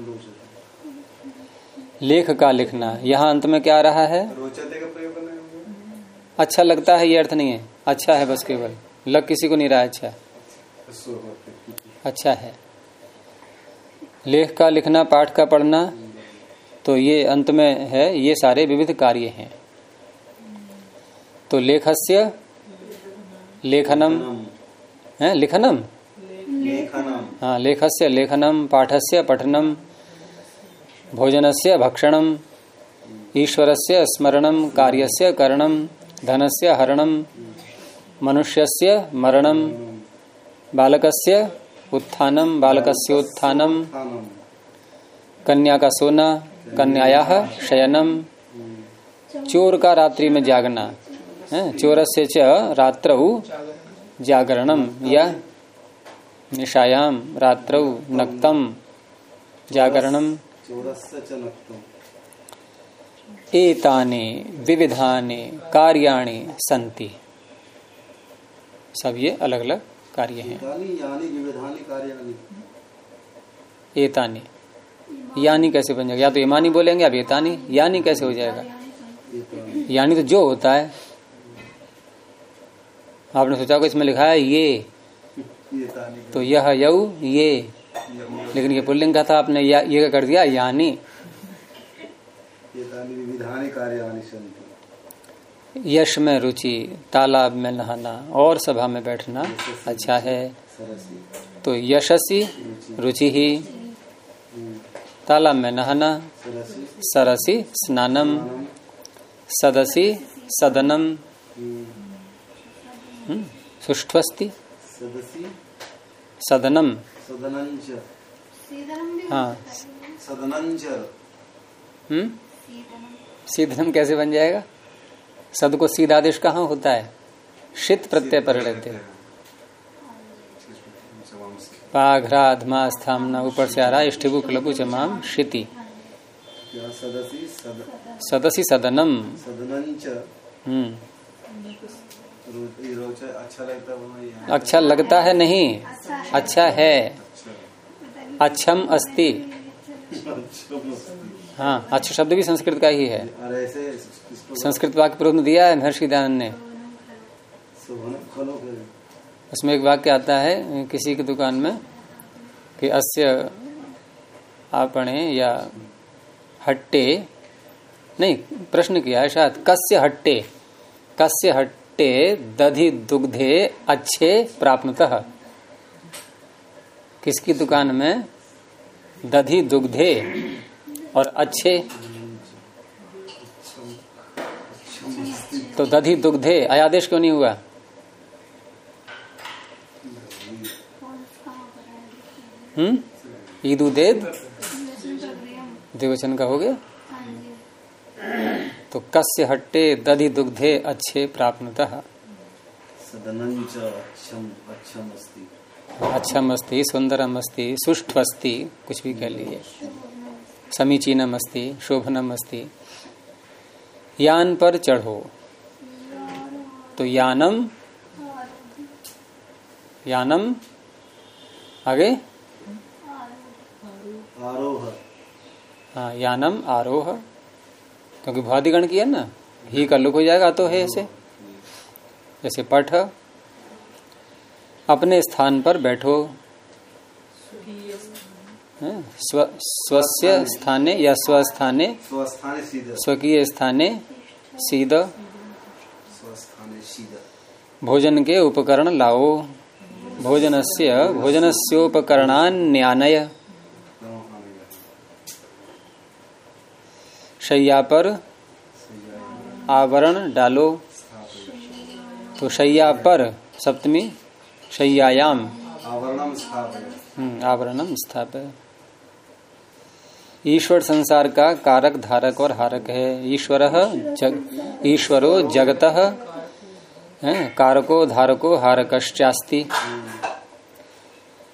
लेख का लिखना। यहाँ अंत में क्या आ रहा है? अच्छा लगता है, ये अर्थ नहीं है। अच्छा है बस केवल। लग किसी को नहीं रहा अच्छा। अच्छा है। लेख का लिखना, पाठ का पढ़ना तो ये अंत में है, ये सारे विविध कार्य हैं। तो लेखस्य लेखनम। है? लिखनम? लेखनम। हाँ लेखस्य लेखनम पाठस्य पठनम भोजनस्य भक्षणम ईश्वरस्य स्मरणम कार्यस्य करणम धनस्य हरणम मनुष्यस्य मरणम बालकस्य उत्थानम बालकस्योत्थानम कन्या का सोना कन्याया शयनम चोर का रात्रि में जागना। है? चोर से च रात्रौ जागरणम या निशायाम रात्रौ नक्तम। जागरणम चौरस्य च नक्तम। एतानि विविधानि कार्याणि संति सब ये अलग अलग कार्य हैं। एतानि यानी कैसे बन जाएगा? या तो ईमानी बोलेंगे अब एतानी यानी कैसे हो जाएगा? यानी तो जो होता है। आपने सोचा होगा इसमें लिखा है ये। तो यह यऊ ये। लेकिन ये पुल्लिंग का था आपने या, कर दिया यानी। यश में रुचि तालाब में नहाना और सभा में बैठना अच्छा है। तो यशसी रुचि ही। तालाब में नहाना सरसी स्नानम। सदसी सदनम। सदसी। सदनम। हाँ। हम्म? सीधनम कैसे बन जाएगा? सद को सीध आदेश कहाँ होता है? शीत प्रत्यय पर लेते हैं। पाघ्राधमा स्थामना ऊपर से आ रहा इष्टिभु क्लबु चमाम शिति। सदसी? सद सदसी सदनम। हम्म। अच्छा लगता है अच्छा लगता है नहीं। अच्छा है। अच्छम अस्ति। हाँ अच्छा शब्द भी संस्कृत का ही है। संस्कृत वाक्य में दिया है महर्षि दयानंद ने। उसमें एक वाक्य आता है किसी की दुकान में कि अस्य आपणे या हट्टे नहीं प्रश्न किया है शायद कस्य हट्टे। कस्य हट्टे। दधि दुग्धे अच्छे प्राप्तः किसकी दुकान में? दधि दुग्धे और अच्छे। तो दधि दुग्धे अयादेश क्यों नहीं हुआ? हम्म? ईदु देद? द्विवचन का हो गया? तो कस्य हट्टे दधि दुग्धे अच्छे प्राप्तः अच्छम अस्ति अच्छम अस्ति सुंदरम अस्ति कुछ भी कह लीजिए। समीचीनम अस्ति शोभनम अस्ति यान पर चढ़ो। तो यानम यानम आगे? आरोह। हाँ यानम आरोह। क्योंकि भौतिगण की है ना ही का लुक हो जाएगा तो है ऐसे। जैसे पठ अपने स्थान पर बैठो। हैं? स्व स्वस्य स्थाने या स्वस्थाने स्वस्थाने स्वकीय स्थाने सीध। भोजन के उपकरण लाओ। भोजनस्य भोजनस्योपकरणान्यानय नमो आनंद शैया पर आवरण डालो। तो शैया पर सप्तमी शैयायाम। आवरणम स्थापय। हम्म, आवरणम स्थापय। ईश्वर संसार का कारक धारक और हारक है। ईश्वर जग ईश्वरो जगत कारको धारको हारकश्चास्ति।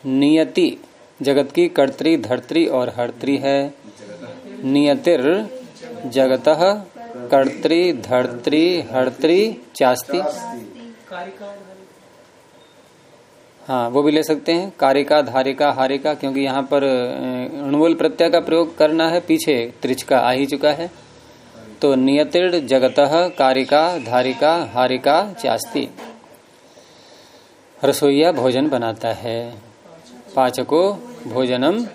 नियति जगत की कर्त्री धर्त्री और हर्त्री है। नियतिर जगत कर्त्री धर्त्री हर्त्री चास्ति। हाँ वो भी ले सकते हैं। कारिका धारिका हारिका क्योंकि यहाँ पर अ, अणुमूल प्रत्यय का प्रयोग करना है। पीछे त्रिचका आ ही चुका है। तो नियतिर जगत कारिका धारिका हारिका चास्ति। रसोईया भोजन बनाता है। पाचको भोजनम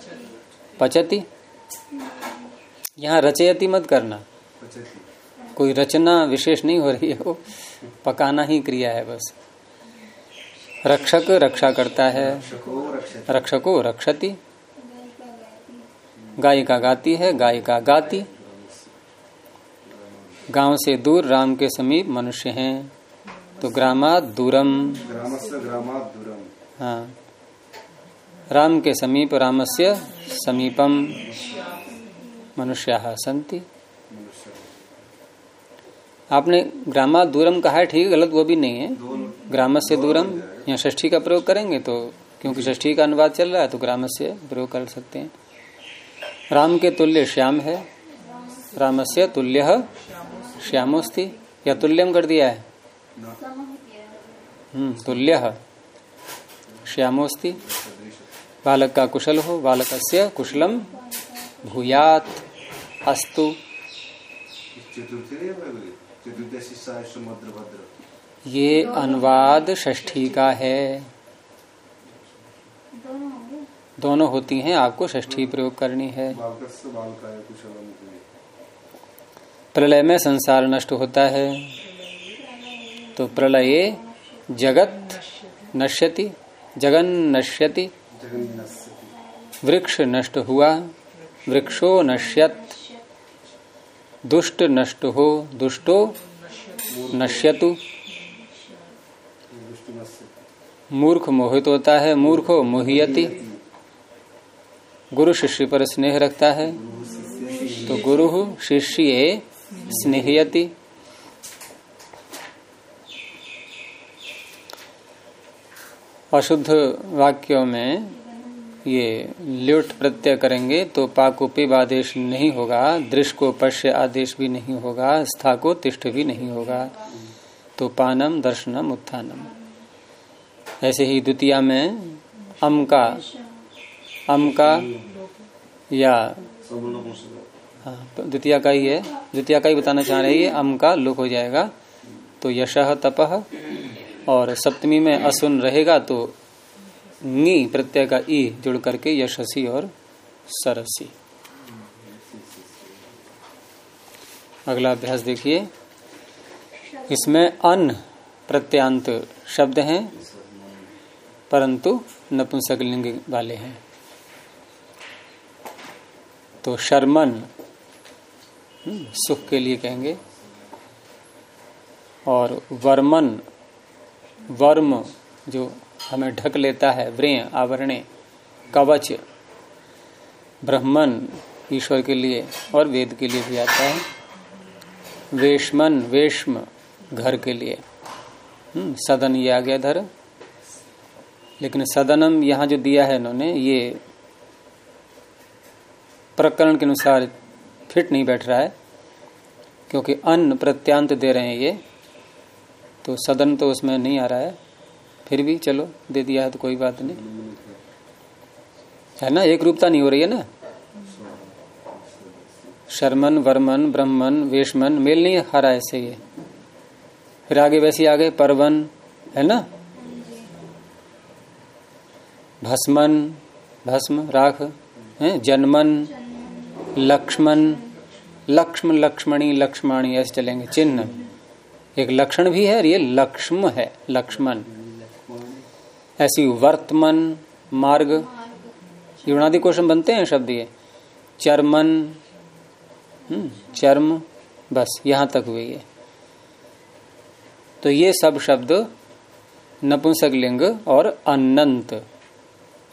पचति। यहाँ रचयति मत करना। कोई रचना विशेष नहीं हो रही है वो पकाना ही क्रिया है बस। रक्षक रक्षा करता है। रक्षको रक्षति। गायिका गाती है गायिका गाती। गाँव से दूर राम के समीप मनुष्य हैं। तो ग्रामात दूरम। हाँ। राम के समीप रामस्य समीपम। मनुष्या संति आपने ग्रामा दूरम कहा है, ठीक है, गलत वो भी नहीं है। ग्राम से दूरम या ष्ठी का प्रयोग करेंगे तो क्योंकि ष्ठी का अनुवाद चल रहा है तो ग्राम से प्रयोग कर सकते हैं। राम के तुल्य श्याम है। राम से तुल्य श्यामोस्ती या तुल्यम कर दिया है? हम्म तुल्य श्यामोस्ती बालक का कुशल हो बालक से कुशलम भूयात। अस्तु। ये अनुवाद षष्ठी का है। दोनों होती हैं, आपको षष्ठी प्रयोग करनी है। प्रलय में संसार नष्ट होता है। तो प्रलय जगत नश्यति, जगन नश्यति, वृक्ष नष्ट हुआ, वृक्षो नश्यत। दुष्ट नष्ट हो, दुष्टो नश्यतु। मूर्ख मोहित होता है, मूर्खो मोहियति। गुरु शिष्य पर स्नेह रखता है तो गुरु शिष्य स्नेहयति। अशुद्ध वाक्यों में ये ल्युट प्रत्यय करेंगे तो पाकोपिब आदेश नहीं होगा दृश्य को पश्य आदेश भी नहीं होगा स्था को तिष्ठ भी नहीं होगा। तो पानम, दर्शनम, उत्थानम। ऐसे ही द्वितीय में अम का अम का या हाँ तो द्वितीय का ही है। द्वितीय का ही बताना चाह रहे हैं अम का लुक हो जाएगा। तो यश तपह और सप्तमी में असुन रहेगा तो नी प्रत्यय का ई जुड़ करके यशसी और सरसी अगला अभ्यास देखिए। इसमें अन प्रत्यांत शब्द हैं परंतु नपुंसक लिंग वाले हैं। तो शर्मन हम्म, सुख के लिए कहेंगे। और वर्मन वर्म जो हमें ढक लेता है व्रेय आवरणे कवच ब्रह्मन ईश्वर के लिए और वेद के लिए भी आता है। वेशमन वेशम घर के लिए। हम्म, सदन ये आ गया धर लेकिन सदनम यहाँ जो दिया है इन्होंने ये प्रकरण के अनुसार फिट नहीं बैठ रहा है क्योंकि अन्न प्रत्यांत दे रहे हैं ये तो सदन तो उसमें नहीं आ रहा है। फिर भी चलो, दे दिया है तो कोई बात नहीं। है ना? एक रूपता नहीं हो रही है ना? शर्मन, वर्मन, ब्रह्मन, वेशमन, मेल नहीं आ रहा ऐसे ये। फिर आगे वैसे आगे परवन, है ना? भस्मन, भस्म, राख, है? जनमन लक्ष्मण लक्ष्म, लक्ष्मणी लक्ष्मणी, ऐसे चलेंगे। चिन्ह। एक लक्षण भी है और ये लक्ष्म है, लक्ष्मण। ऐसी वर्तमन मार्ग। युणादि क्वेश्चन बनते हैं शब्द ये। चरमन हम्म, चर्म बस यहाँ तक हुए ये। तो ये सब शब्द नपुंसक लिंग और अनंत।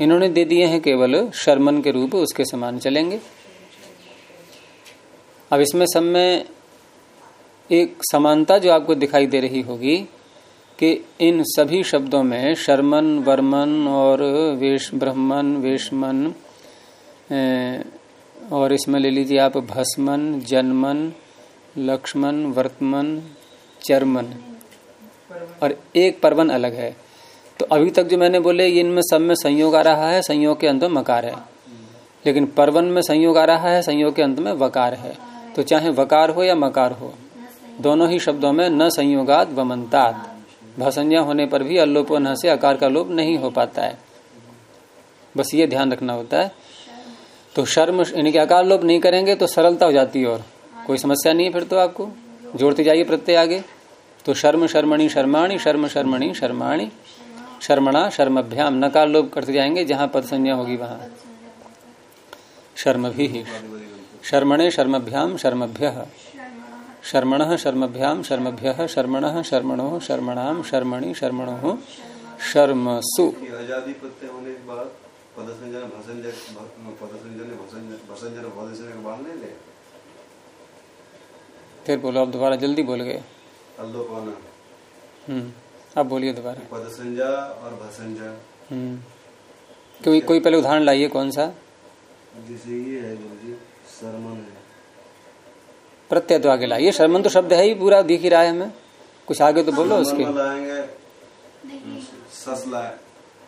इन्होंने दे दिए हैं केवल शर्मन के रूप उसके समान चलेंगे। अब इसमें सब में एक समानता जो आपको दिखाई दे रही होगी कि इन सभी शब्दों में शर्मन, वर्मन और वेश, ब्रह्मन, वेशमन और इसमें ले लीजिए आप भस्मन, जन्मन, लक्ष्मण, वर्तमन, चरमन। और एक परवन अलग है। तो अभी तक जो मैंने बोले, इनमें सब में संयोग आ रहा है, संयोग के अंत में मकार है। लेकिन परवन में संयोग आ रहा है, संयोग के अंत में वकार है। तो चाहे वकार हो या मकार हो, दोनों ही शब्दों में न संयोगात वमनतात भसंज्ञा होने पर भी अल्लोपन से आकार का लोप नहीं हो पाता है। बस ये ध्यान रखना होता है। तो शर्म यानी कि आकार लोप नहीं करेंगे तो सरलता हो जाती है और। कोई समस्या नहीं है फिर तो आपको। जोड़ते जाइए प्रत्यय आगे। तो शर्म, शर्मणी, शर्माणी, शर्म, शर्मणी, शर्माणी, शर्मणा, शर्मभ्याम। नकार लोप करते जाएँगे, जहाँ पद संज्ञा होगी वहाँ। शर्म भी शर्मणे, शर्मभ्याम, शर्मभ्य। शर्मण शर्मभ्याम शर्मभ्य शर्मण शर्मणो शर्मणाम शर्मणि शर्मणो शर्मसु। फिर बोलो अब दोबारा जल्दी बोल गए। अल्लोपाना हम्म अब बोलिए दोबारा। पदसंजा और भसंजा हम्म कोई कोई पहले उदाहरण लाइए कौन सा? जैसे ये है जी है। प्रत्यय तो आगे लाइए शर्मन तो शब्द है ही पूरा दिख ही रहा है हमें। कुछ आगे तो बोलो उसके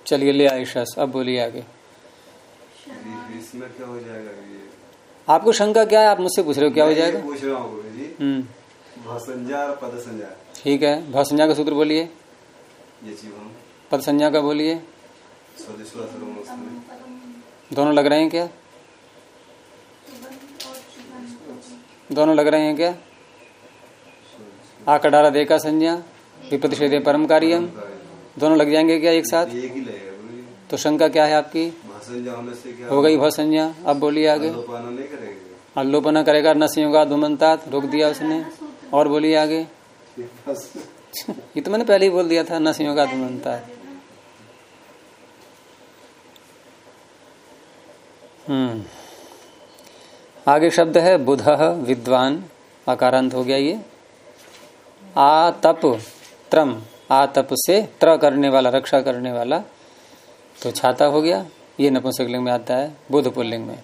चलिए ले आए शस अब बोलिए आगे। इसमें क्या हो जाएगा ये? आपको शंका क्या है? आप मुझसे पूछ रहे हो क्या हो जाएगा? पूछ रहा हूँ गुरु जी हम्म पदसंजा ठीक है। भसंज्ञा का सूत्र बोलिए। ये चीज़ हम पद संज्ञा का बोलिए। दोनों लग रहे हैं क्या? दोनों लग रहे हैं क्या? आकडारा दे का संज्ञा विप्रतिषेधे परम कार्यम। दोनों लग जाएँगे क्या एक साथ? ही तो शंका क्या है आपकी? से क्या हो गई भस संज्ञा। अब बोलिए आगे। अल्लोपाना नहीं करेगा। न संयोगा धुमंतात रोक दिया उसने। और बोलिए आगे। ये तो मैंने पहले ही बोल दिया था न संयोगा धुमंतात हम्म। आगे शब्द है बुध विद्वान। आकारांत हो गया ये। आ तप त्रम। आ तप से त्र करने वाला रक्षा करने वाला। तो छाता हो गया। ये नपुंसकलिंग में आता है बुध पुल्लिंग में।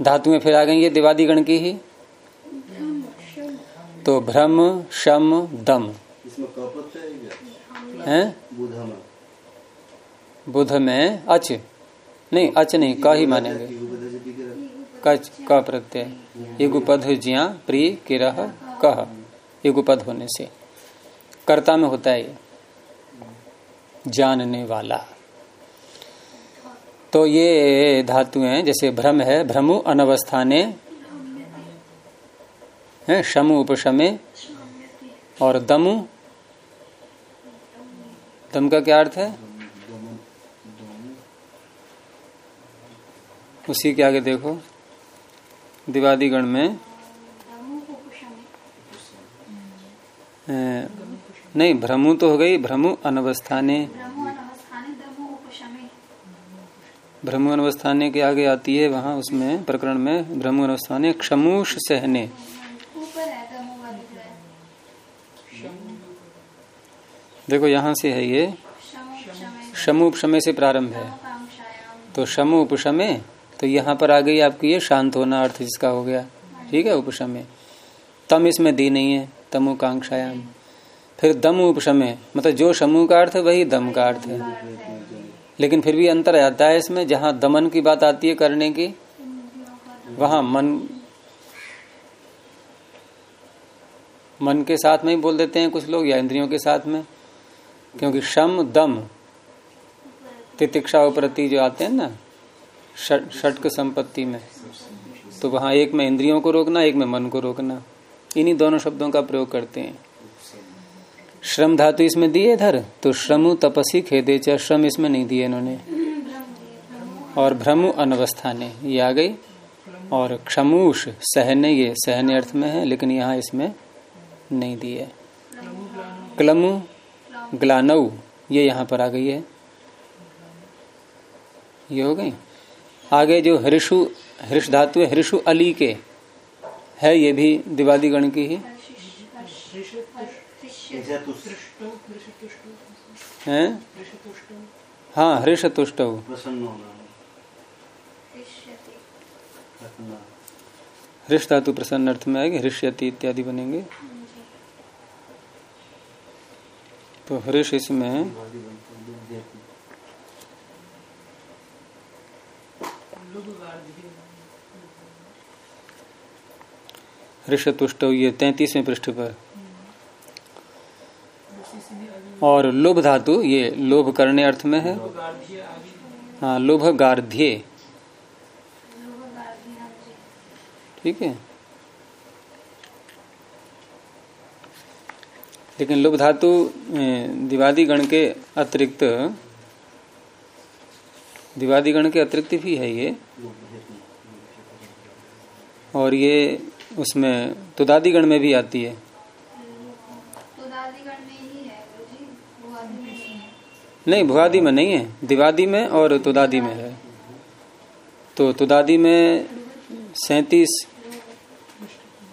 धातुएँ फिर आ गई ये दिवादी गण की ही। तो भ्रम शम दम। है? क्या बुधा में अच। नहीं अच नहीं क ही मानेंगे। कच क प्रत्यय। युगपद ज्या प्रिय किरह कह। युगपद होने से। कर्ता में होता है जानने वाला। तो ये धातुएँ जैसे भ्रम है, भ्रमु अनवस्थाने है, शमु उपशमे और दमु। दम का क्या अर्थ है? उसी के आगे देखो। दिवादी गण में नहीं, भ्रमु तो हो गई, भ्रमु अनवस्थाने। भ्रमु अनवस्थाने के आगे आती है, वहाँ उसमें, प्रकरण में, भ्रमु अनवस्थाने, क्षमुष सहने। देखो, यहाँ से है ये। शमु उपशमे से प्रारंभ है। तो शमु उपशमे तो यहाँ पर आ गई आपकी ये शांत होना अर्थ जिसका हो गया। ठीक है उपशमे तम इसमें दी नहीं है, तमु कांक्षायाम। फिर दम उपशमे मतलब जो शमु का अर्थ वही दम का अर्थ है। लेकिन फिर भी अंतर आता है इसमें, जहाँ दमन की बात आती है करने की, वहाँ मन मन के साथ में ही बोल देते हैं कुछ लोग, या इंद्रियों के साथ में। क्योंकि शम, दम, तितिक्षा प्रति जो आते हैं ना षटक संपत्ति में। तो वहाँ एक में इंद्रियों को रोकना, एक में मन को रोकना। इन्हीं दोनों शब्दों का प्रयोग करते हैं। श्रम धातु इसमें दिए इधर? तो श्रमु तपसी खेदे च, श्रम इसमें नहीं दिए इन्होंने। और भ्रमु अनवस्था ने, ये आ गई। और क्षमुष, सहने ये, सहने अर्थ में है, लेकिन यहाँ इसमें नहीं दिए क्लमु, ग्लानऊ, ये यहाँ पर आ गई है। ये हो गई? आगे जो हृषु हृष धातु है हृषु अली के है ये भी दिवादी गण की ही। है? हाँ हृष तुष्ट हृष धातु प्रसन्न अर्थ में आएगी हृष्यति इत्यादि बनेंगे। तो हृष इसमें वादी बनता है, लोग देते हैं। हृष तुष्ट ये तैतीसवें पृष्ठ पर। और लोभ धातु, ये लोभ करने अर्थ में है? हाँ लोभ गार्ध्य। ठीक है। लेकिन लोभ धातु दिवादी गण के अतिरिक्त दिवादी गण के अतिरिक्त भी है ये। और ये उसमें तुदादी गण में भी आती है। नहीं भुआदि में नहीं है। दिवादी में और तुदादी में है। तो तुदादी में सैतीस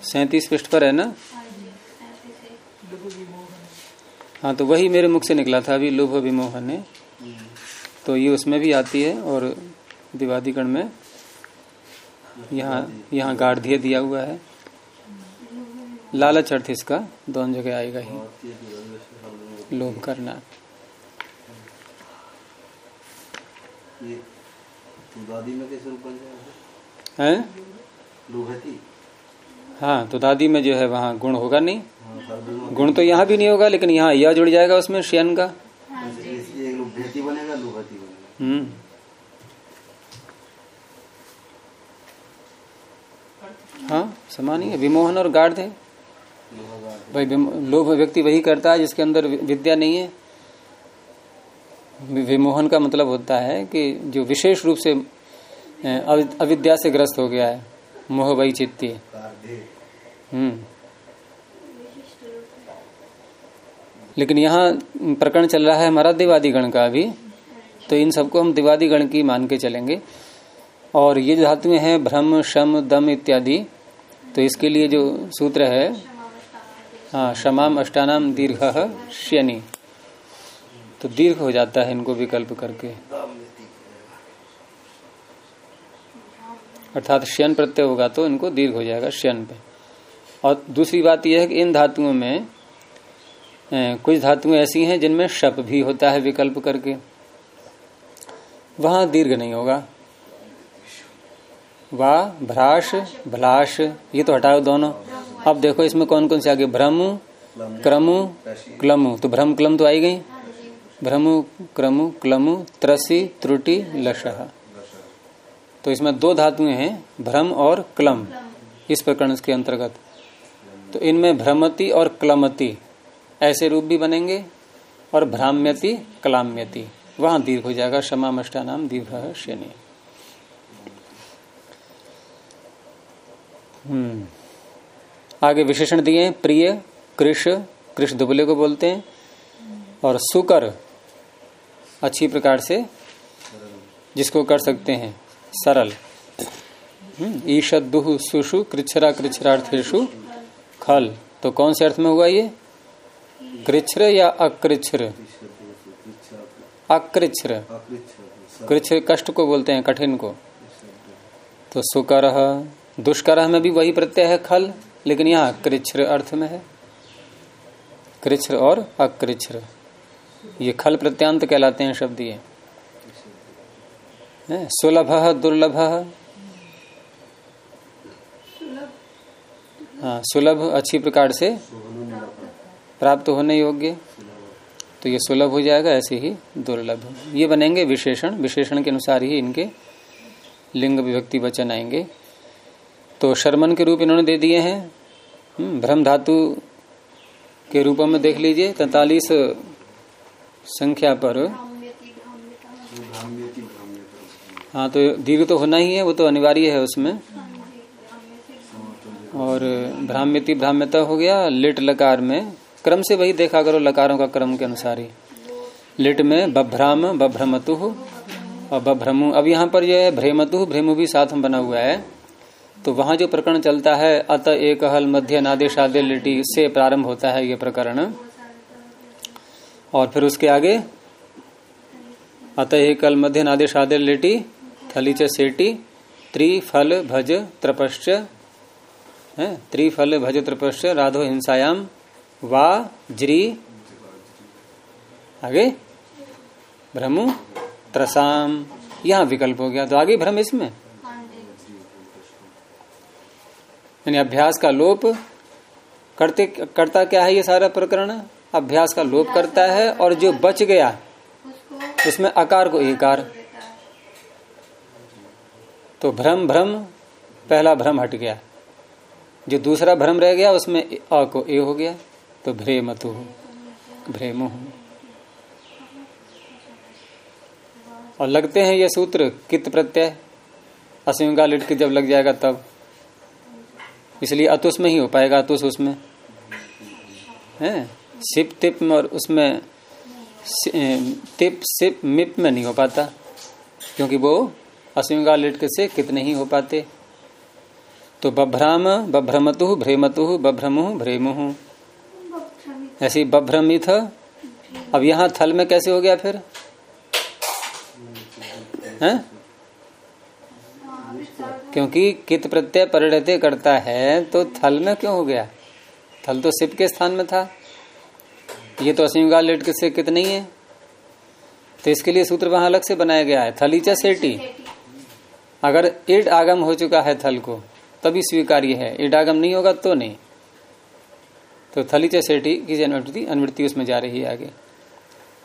सैतीस पृष्ठ पर है ना? हाँ तो वही मेरे मुख से निकला था अभी लोभ विमोहन है तो ये उसमें भी आती है और दिवादीगण में यहाँ यहाँ गाढ़ दिया हुआ है। लालच अर्थ इसका दोनों जगह आएगा ही। लोभ करना। है? हाँ तो दादी में जो है वहाँ गुण होगा नहीं। हाँ, गुण तो यहाँ भी नहीं होगा लेकिन यहाँ यह जुड़ जाएगा उसमें शयन का। हम्म। हाँ समान ही है। विमोहन और गाढ़ है भाई लोभ व्यक्ति वही करता है जिसके अंदर विद्या नहीं है। विमोहन का मतलब होता है कि जो विशेष रूप से अविद्या से ग्रस्त हो गया है मोह वही चित्ती। हम्म। लेकिन यहाँ प्रकरण चल रहा है हमारा दिवादी गण का भी। तो इन सबको हम दिवादी गण की मान के चलेंगे। और ये जो धातुएँ हैं, भ्रम, शम, दम इत्यादि तो इसके लिए जो सूत्र है हाँ शमाम, अष्टानाम, दीर्घ, शनि। तो दीर्घ हो जाता है इनको विकल्प करके। अर्थात श्यन प्रत्यय होगा तो इनको दीर्घ हो जाएगा श्यन पे। और दूसरी बात यह है कि इन धातुओं में कुछ धातुएँ ऐसी हैं जिनमें शप भी होता है विकल्प करके। वहाँ दीर्घ नहीं होगा। वा, भ्राश, भलाश, ये तो हटाओ दोनों। अब देखो इसमें कौन कौन से आगे, भ्रम, क्रमु, क्लमु। तो भ्रम, क्लम तो आई गई। भ्रमु, क्रमु, क्लमु, त्रसी, त्रुटि, लश। तो इसमें दो धातुएँ हैं, भ्रम और क्लम, इस प्रकरण के अंतर्गत। तो इनमें भ्रमति और क्लमति, ऐसे रूप भी बनेंगे और भ्राम्यति, कलाम्यति। वहाँ दीर्घ हो जाएगा क्षमा मष्टा नाम दीर्घ शनि। हम्म। आगे विशेषण दिए प्रिय कृष कृष दुबले को बोलते हैं और सुकर अच्छी प्रकार से जिसको कर सकते हैं सरल। हम्म, ईशद दुह सुषु कृच्छरा कृच्छरार्थेशु खल। तो कौन से अर्थ में हुआ ये? कृच्छ्र या अकृच्छ्र? अकृच्छ्र। कृच्छ कष्ट को बोलते हैं, कठिन को। तो सुकर, दुष्कर में भी वही प्रत्यय है खल, लेकिन यहाँ कृच्छ्र अर्थ में है। कृच्छ्र और अकृच्छ्र। ये खल प्रत्यांत कहलाते हैं शब्द ये। सुलभ, दुर्लभ। हाँ सुलभ अच्छी प्रकार से प्राप्त होने योग्य। तो ये सुलभ हो जाएगा ऐसे ही दुर्लभ ये बनेंगे विशेषण विशेषण के अनुसार ही इनके लिंग विभक्ति वचन आएँगे। तो शर्मन के रूप इन्होंने दे दिए हैं। हम्म, भ्रम धातु के रूप में देख लीजिए तैतालीस संख्या पर। हाँ तो दीर्घ तो होना ही है वो तो अनिवार्य है उसमें। और भ्राम्यति भ्राम्यता हो गया लिट लकार में। क्रम से वही देखा करो लकारों का क्रम के अनुसार ही। लिट में बभ्राम, बभ्रमतु और बभ्रमु। अब यहाँ पर जो है भ्रेमतु, भ्रेमु भी साथ में बना हुआ है। तो वहाँ जो प्रकरण चलता है, अत एक हल मध्य नादेश आदे लिटी, से प्रारंभ होता है ये प्रकरण। और फिर उसके आगे, अत एक हल मध्य नादेश आदे लिटी, थली सेटी, त्रिफल भज त्रपश्च त्रिफल भज त्रपश्च राधो हिंसायाम। वा, ज्री। आगे। भ्रम त्रसाम। यहाँ विकल्प हो गया तो आगे भ्रम इसमें। यानी अभ्यास का लोप करते, करता क्या है ये सारा प्रकरण? अभ्यास का लोप करता है और जो बच गया, उसमें अकार को एकार तो भ्रम भ्रम, पहला भ्रम हट गया। जो दूसरा भ्रम रह गया, उसमें अ को ए हो गया। तो भ्रेमतु भ्रेमु और लगते हैं ये सूत्र, कित प्रत्यय? असीम लिट के जब लग जाएगा तब। इसलिए अतुष में ही हो पाएगा अतुष उसमें। है? सिप, तिप में और उसमें तिप, सिप, मिप में नहीं हो पाता, क्योंकि वो अस्विंगा लिट के से कितने ही हो पाते। तो बभ्राम, बभ्रमतु, भ्रेमतु, बभ्रमु, भ्रेमु। ऐसी बभ्रमित अब यहाँ थल में कैसे हो गया फिर? हैं? क्योंकि कित प्रत्यय परिणति करता है तो थल में क्यों हो गया? थल तो सिप के स्थान में था। ये तो असीम गाल लेट से कित नहीं है? तो इसके लिए सूत्र वहाँ अलग से बनाया गया है। थलीचा सेटी। अगर इड आगम हो चुका है थल को, तभी स्वीकार्य है। इड आगम नहीं होगा तो नहीं। तो थलीचा सेटी की अनुवृत्ति अनुवृत्ति उसमें जा रही है आगे।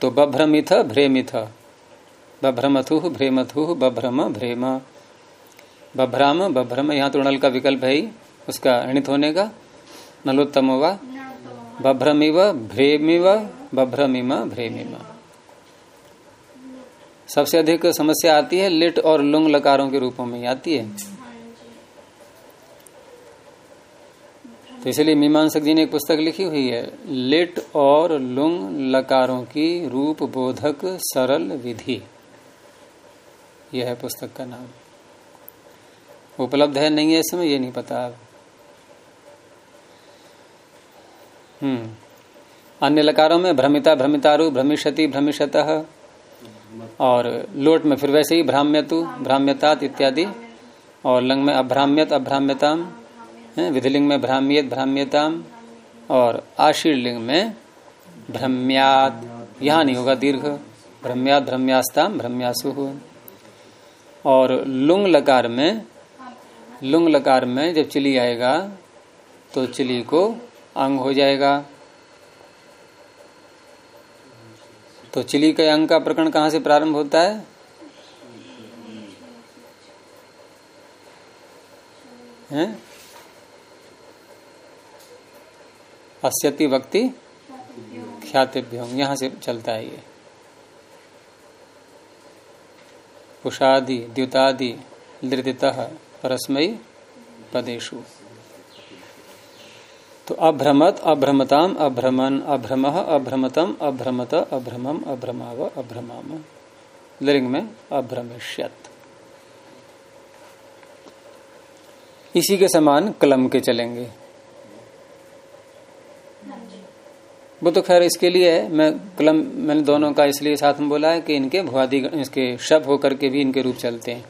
तो बभ्रमिथ भ्रेमिथ। बभ्रमथु भ्रेमथु बभ्रम भ्रेम। बभ्राम बभ्रम, यहाँ तो नल का विकल्प है ही, उसका अणित होने का। नलोत्तम व? बभ्रमिव भ्रेमिव, बभ्रमिम भ्रेमिम। सबसे अधिक समस्या आती है लिट और लुंग लकारों के रूपों में, आती है। तो इसलिए मीमांसक जी ने एक पुस्तक लिखी हुई है, लिट और लुंग लकारों की रूप बोधक सरल विधि। यह है पुस्तक का नाम। उपलब्ध है? नहीं है इस समय ये नहीं पता अब। हम्म। अन्य लकारों में भ्रमिता भ्रमितारु भ्रमिष्यति भ्रमिष्यत, और लोट में फिर वैसे ही भ्राम्यतु, भ्राम्यतात इत्यादि, और लंग में अभ्राम्यत अभ्राम्यताम। विधिलिंग में भ्राम्यत भ्राम्यताम और आशीर्लिंग में भ्रम्यात यहाँ नहीं होगा दीर्घ। भ्रम्यात भ्रम्यास्ताम भ्रम्यासु और लुंग लकार में लुंग लकार में जब चिली आएगा तो चिली को अंग हो जाएगा। तो चिली के अंग का प्रकरण कहाँ से प्रारंभ होता है? हैं? अस्यति वक्ति ख्यातिभ्य। यहाँ से चलता है ये। पुषादि द्युतादि लृदित परस्मयी पदेशु तो अभ्रमत, अभ्रमताम, अभ्रमन, अभ्रम, अभ्रमतम, अभ्रमत, अभ्रमम, अभ्रमाव, अभ्रमाम। लिंग में अभ्रमिष्यत। इसी के समान कलम के चलेंगे। वो तो खैर इसके लिए है। मैं कलम मैंने दोनों का इसलिए साथ में बोला है कि इनके भुआदि इसके शब होकर के भी इनके रूप चलते हैं।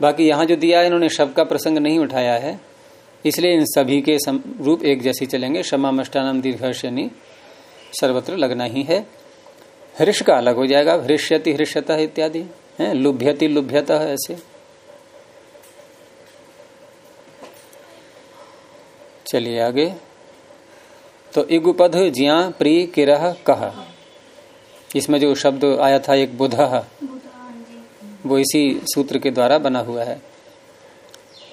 बाकी यहाँ जो दिया है, इन्होंने शब का प्रसंग नहीं उठाया है। इसलिए इन सभी के रूप एक जैसी चलेंगे। क्षमा मष्टानम दीर्घर्षणी, सर्वत्र लगना ही है। हृष का अलग हो जाएगा। हृष्यति हृष्यता इत्यादि, है? लुभ्यति लुभ्यता ऐसे। चलिए आगे। तो इगुपध जिया प्री किरह कह। इसमें जो शब्द आया था एक बुध वो इसी सूत्र के द्वारा बना हुआ है।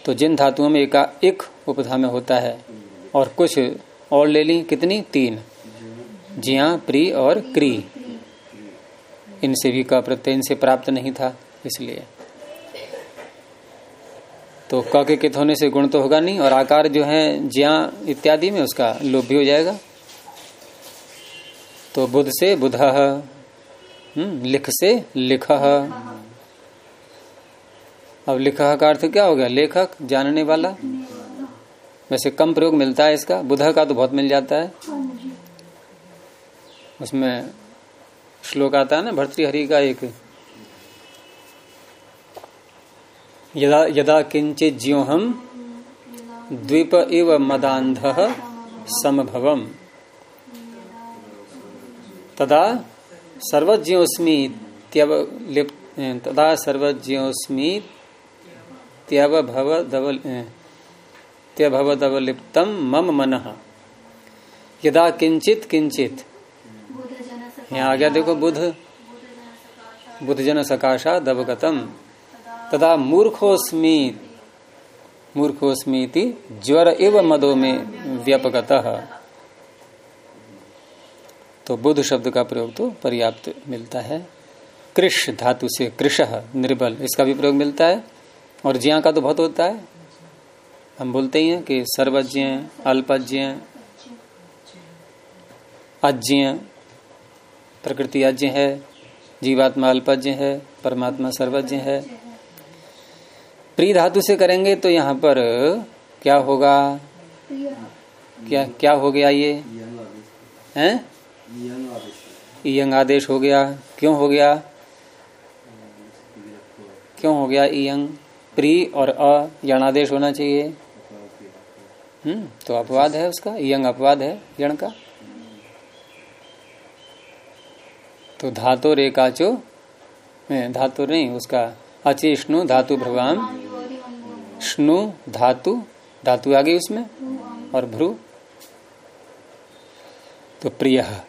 तो जिन धातुओं में एका एक उपधा में होता है और कुछ और ले ली कितनी? तीन। जिया प्री और क्री। इनसे भी का प्रत्यय इनसे प्राप्त नहीं था इसलिए। तो क के कित होने से गुण तो होगा नहीं और आकार जो है ज्या इत्यादि में उसका लोभ भी हो जाएगा। तो बुध से बुध हम्म, लिख से लिख। अब लिखा का अर्थ क्या हो गया? लेखक जानने वाला। वैसे कम प्रयोग मिलता है इसका। बुध का तो बहुत मिल जाता है। उसमें श्लोक आता है ना भर्तृहरि का एक यदा यदा किंचित ज्यो हम द्वीप इव मदांध समभवम। तदा सर्वज्ञोस्मी तदा सर्वज्ञोस्मी त्यभवदवलिप्तम मम मन। यदा किंचित किंचित यहाँ आ गया देखो बुध। बुध जन सकाशा दवगतम तदा मूर्खोस्मी मूर्खोस्मीति ज्वर एव मदो में व्यपगत। तो बुध शब्द का प्रयोग तो पर्याप्त मिलता है। कृष धातु से कृष निर्बल, इसका भी प्रयोग मिलता है। और ज्या का तो बहुत होता है। हम बोलते ही हैं कि सर्वज्ञ, अल्पज्ञ, अज्ञ, प्रकृति अज्ञ है, जीवात्मा अल्पज्ञ है, परमात्मा सर्वज्ञ है। प्री धातु से करेंगे तो यहाँ पर क्या होगा? क्या क्या हो गया ये? हैं? ईयंग आदेश हो गया। क्यों हो गया? क्यों हो गया ईयंग? प्री और अ यणादेश होना चाहिए। हम्म तो अपवाद है उसका। ईयंग अपवाद है यण का। तो धातु रेकाचो धातु नहीं, उसका अचिष्णु धातु भ्रुवाम। स्नु धातु धातु आ गई उसमें, और भ्रू। तो प्रिय।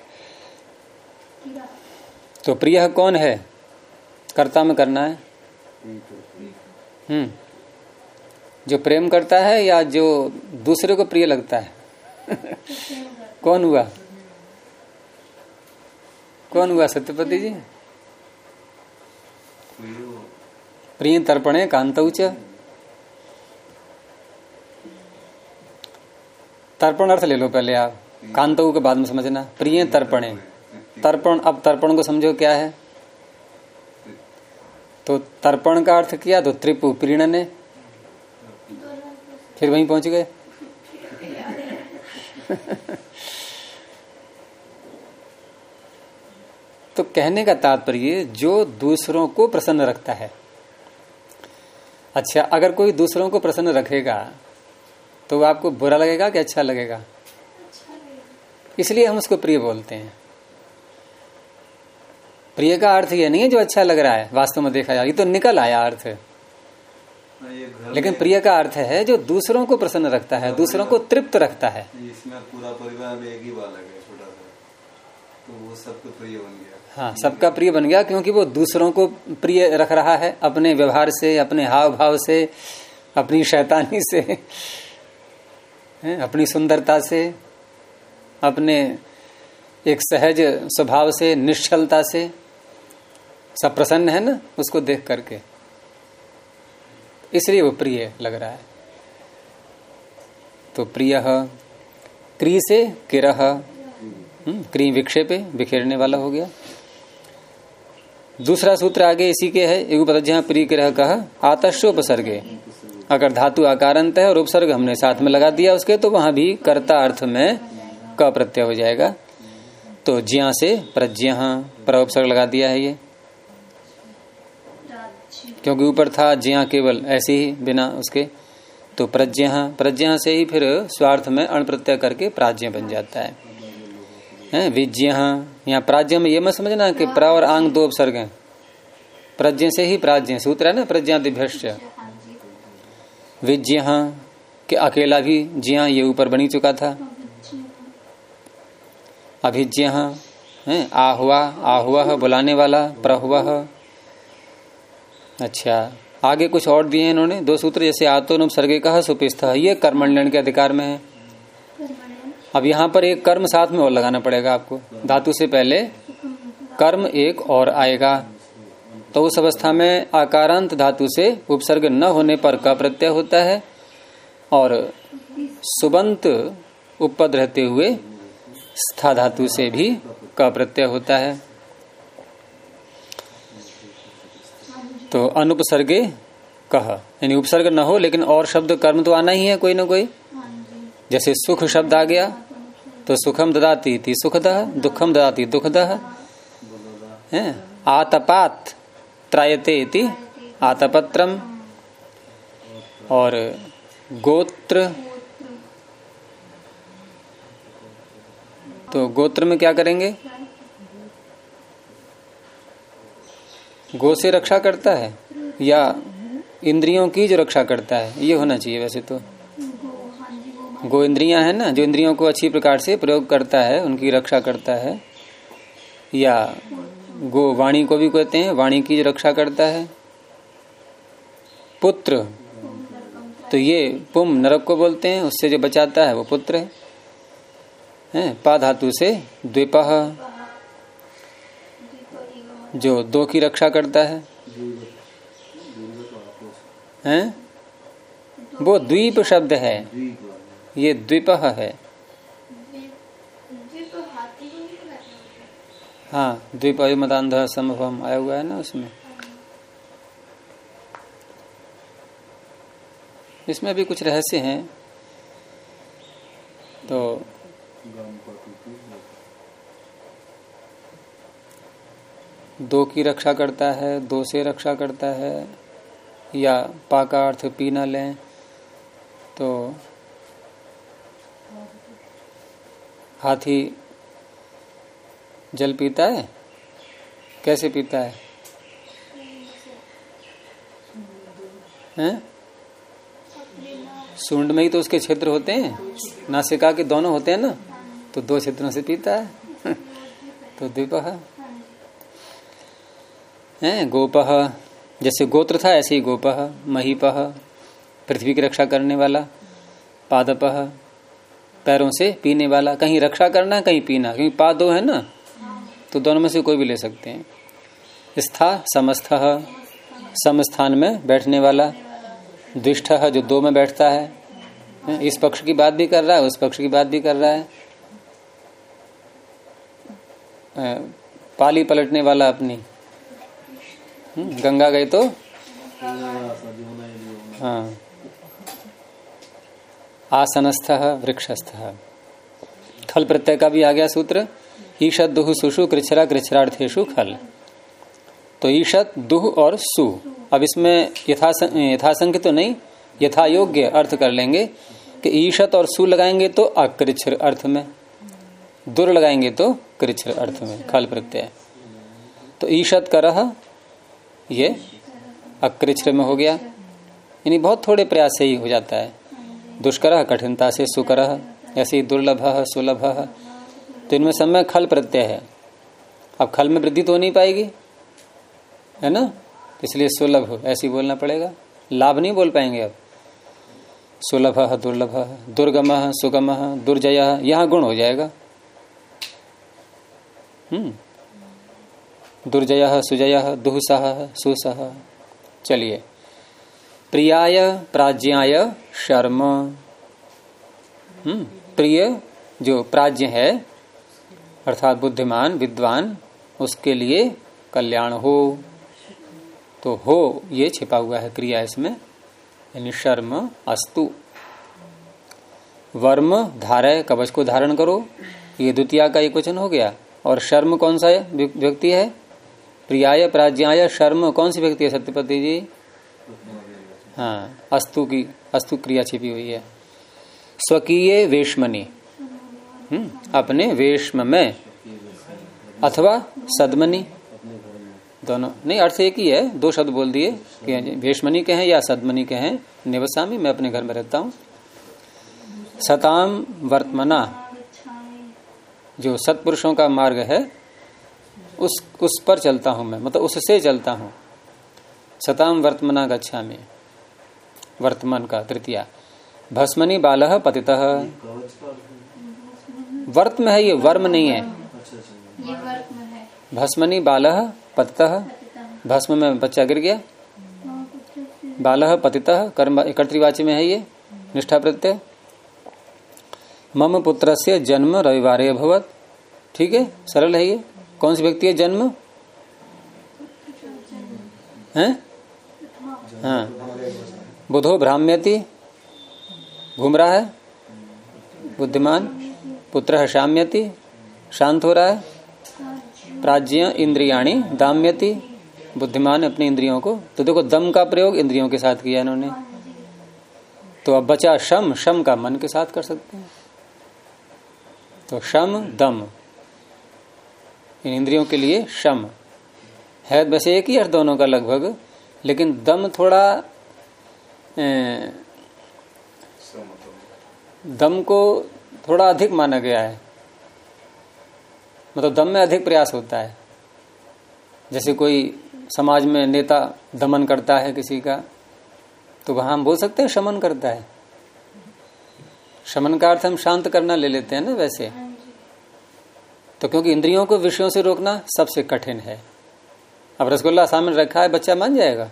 तो प्रिय कौन है? कर्ता में करना है। हम्म। जो प्रेम करता है या जो दूसरे को प्रिय लगता है? कौन हुआ? कौन हुआ, सत्यपति जी? प्रिय तर्पणे कांतौच तर्पण अर्थ ले लो पहले आप। कांतऊ के बाद में समझना। प्रिय तर्पणे। तर्पण, अब तर्पण को समझो क्या है? तो तर्पण का अर्थ किया तो त्रिपु प्रीण ने। फिर वहीं पहुँच गए। तो कहने का तात्पर्य, जो दूसरों को प्रसन्न रखता है। अच्छा अगर कोई दूसरों को प्रसन्न रखेगा तो वो आपको बुरा लगेगा कि अच्छा लगेगा? इसलिए हम उसको प्रिय बोलते हैं। प्रिय का अर्थ ये नहीं है जो अच्छा लग रहा है वास्तव में देखा जाए ये तो निकल आया अर्थ। लेकिन प्रिय का अर्थ है जो दूसरों को प्रसन्न रखता है दूसरों को तृप्त रखता है। इसमें पूरा परिवार एक ही बालक है छोटा सा। तो वो सबको प्रिय बन गया। हाँ सबका प्रिय बन गया क्योंकि वो दूसरों को प्रिय रख रहा है अपने व्यवहार से अपने हाव भाव से अपनी शैतानी से। अपनी सुंदरता से, अपने एक सहज स्वभाव से, निश्चलता से, सब प्रसन्न है ना, उसको देख करके। इसलिए वो प्रिय लग रहा है। तो प्रिय क्री से किरह क्री विक्षेपे, बिखेरने वाला हो गया। दूसरा सूत्र आगे इसी के है युगपद जहाँ प्रिय किरह कहा आतशोपसर्गे अगर धातु आकारंत है और उपसर्ग हमने साथ में लगा दिया उसके तो वहाँ भी कर्ता अर्थ में क प्रत्यय हो जाएगा। तो ज्या से प्रज्ञ, पर उपसर्ग लगा दिया है ये। क्योंकि ऊपर था ज्या केवल ऐसे ही बिना उसके। तो प्रज्ञ, प्रज्ञा से ही फिर स्वार्थ में अण प्रत्यय करके प्राज्ञ बन जाता है। हैं, विज्ञ, यहाँ प्राज्ञ में ये मत समझना कि प्र और आंग दो उपसर्ग हैं। प्रज्ञ से ही प्राज्ञ, सूत्र है ना प्रज्ञा दिभ्यश्च विज्ञ के अकेला भी जिया ये ऊपर बनी चुका था। अभिज्ञ है आहुआ आहुआ बुलाने वाला प्रहुआ अच्छा आगे कुछ और दिए इन्होंने? दो सूत्र जैसे आतो सर्गे कहा सुपिस्थ ये कर्मण्यन के अधिकार में है। अब यहाँ पर एक कर्म साथ में और लगाना पड़ेगा आपको। धातु से पहले कर्म एक और आएगा। तो उस अवस्था में आकारांत धातु से उपसर्ग न होने पर क प्रत्यय होता है और सुबंत उपपद रहते हुए स्था धातु से भी क प्रत्यय होता है। तो अनुपसर्गे कह, यानी उपसर्ग न हो लेकिन और शब्द कर्म तो आना ही है कोई ना कोई। जैसे सुख शब्द आ गया तो सुखम ददाती थी सुखदह दुखम ददाती दुखदह है? आतपात त्रायते इति आतपत्रम। और गोत्र तो गोत्र में क्या करेंगे? गो से रक्षा करता है, या इंद्रियों की जो रक्षा करता है, ये होना चाहिए वैसे तो। गो इंद्रियाँ है ना, जो इंद्रियों को अच्छी प्रकार से प्रयोग करता है, उनकी रक्षा करता है, या गो वाणी को भी कहते हैं वाणी की रक्षा करता है। पुत्र। तो ये पुम नरक को बोलते हैं उससे जो बचाता है वो पुत्र है, है पा धातु से द्विपह जो दो की रक्षा करता है। हैं? वो द्वीप शब्द है। ये द्वीप है। हाँ द्वीपायु मदांध समभम आया हुआ है ना उसमें। इसमें भी कुछ रहस्य हैं। तो दो की रक्षा करता है, दो से रक्षा करता है, या पाका अर्थ पी न लें तो हाथी जल पीता है? कैसे पीता है? हैं? सूंड में ही तो उसके क्षेत्र होते हैं। नासिका के दोनों होते हैं ना? तो दो क्षेत्रों से पीता है। तो द्वीप है। गोप जैसे गोत्र था, ऐसे ही गोपह महीप पृथ्वी की रक्षा करने वाला। पादप पैरों से पीने वाला। कहीं रक्षा करना, कहीं पीना। क्योंकि पा दो है ना? तो दोनों में से कोई भी ले सकते हैं। स्था समस्थ समस्थान में बैठने वाला दुष्ट जो दो में बैठता है इस पक्ष की बात भी कर रहा है उस पक्ष की बात भी कर रहा है। पाली पलटने वाला अपनी हम्म, गंगा गए तो? हाँ। आसनस्थ वृक्षस्थ। खल प्रत्यय का भी आ गया सूत्र। ईशत दुह सुषु कृछरा कृछरार्थेशु खल। तो ईशत दुह और सु। अब इसमें यथा यथासंख्य तो नहीं यथा योग्य अर्थ कर लेंगे कि ईशत और सु लगाएँगे तो अकृच्छ्र अर्थ में, दुर लगाएँगे तो कृच्छ्र अर्थ में, खल प्रत्यय। तो ईशत कर ये अकृच्छ्र में हो गया। यानी बहुत थोड़े प्रयास से ही हो जाता है। दुष्कर, कठिनता से सुकर, ऐसे दुर्लभ, सुलभ। तो इनमें समय खल प्रत्यय है। अब खल में वृद्धि तो नहीं पाएगी, है ना? इसलिए सुलभ, ऐसे बोलना पड़ेगा। लाभ नहीं बोल पाएँगे अब। सुलभ, दुर्लभ, दुर्गम, सुगम, दुर्जय, यहाँ गुण हो जाएगा। हम्म। दुर्जय, सुजय दुहसह सुसह। चलिए। प्रियाय प्राज्याय शर्म। हम्म। प्रिय, जो प्राज्य है अर्थात बुद्धिमान, विद्वान, उसके लिए कल्याण हो। तो हो, ये छिपा हुआ है क्रिया इसमें। यानी शर्म, अस्तु। वर्म, धारय, कवच को धारण करो। ये द्वितीय का एक वचन हो गया। और शर्म कौन सा व्यक्ति है? प्रियाय प्राज्याय शर्म, कौन सी व्यक्ति है सत्यपति जी? हाँ अस्तु की, अस्तु क्रिया छिपी हुई है। स्वकीय वेशमनी अपने वेशम में अथवा सदमनी। दोनों, नहीं, अर्थ एक ही है, दो शब्द बोल दिए कि भेषमणि के हैं या सदमनी के हैं निवसामी, मैं अपने घर में रहता हूँ। सताम वर्तमना, जो सत्पुरुषों का मार्ग है, उस उस पर चलता हूँ मैं मतलब उससे चलता हूँ। सताम वर्तमना गच्छा में वर्तमान का तृतीया। भस्मनी बाल पतित। वर्त में है ये वर्म नहीं है। भस्मनी बाल पतित। भस्म में बच्चा गिर गया। बाल पतित कर्म कर्तवाची में है ये निष्ठा प्रत्यय मम पुत्र से जन्म रविवार भवत ठीक है? सरल है ये? कौन सी व्यक्ति है जन्म? है? हाँ। बुधो भ्राम्यति घूम रहा है? बुद्धिमान। पुत्र शाम्यति शांत हो रहा है। प्राज्य इंद्रियाणी दाम्यति बुद्धिमान अपनी इंद्रियों को। तो देखो दम का प्रयोग इंद्रियों के साथ किया इन्होंने। तो अब बचा शम शम का मन के साथ कर सकते हैं। तो शम दम। इन इंद्रियों के लिए शम। है वैसे एक ही अर्थ दोनों का लगभग लेकिन दम थोड़ा ए, दम को थोड़ा अधिक माना गया है। मतलब दम में अधिक प्रयास होता है। जैसे कोई समाज में नेता दमन करता है किसी का तो वहाँ हम बोल सकते हैं शमन करता है। शमन का अर्थ हम शांत करना ले लेते हैं ना वैसे। तो क्योंकि इंद्रियों को विषयों से रोकना सबसे कठिन है। अब रसगुल्ला सामने रखा है बच्चा मान जाएगा?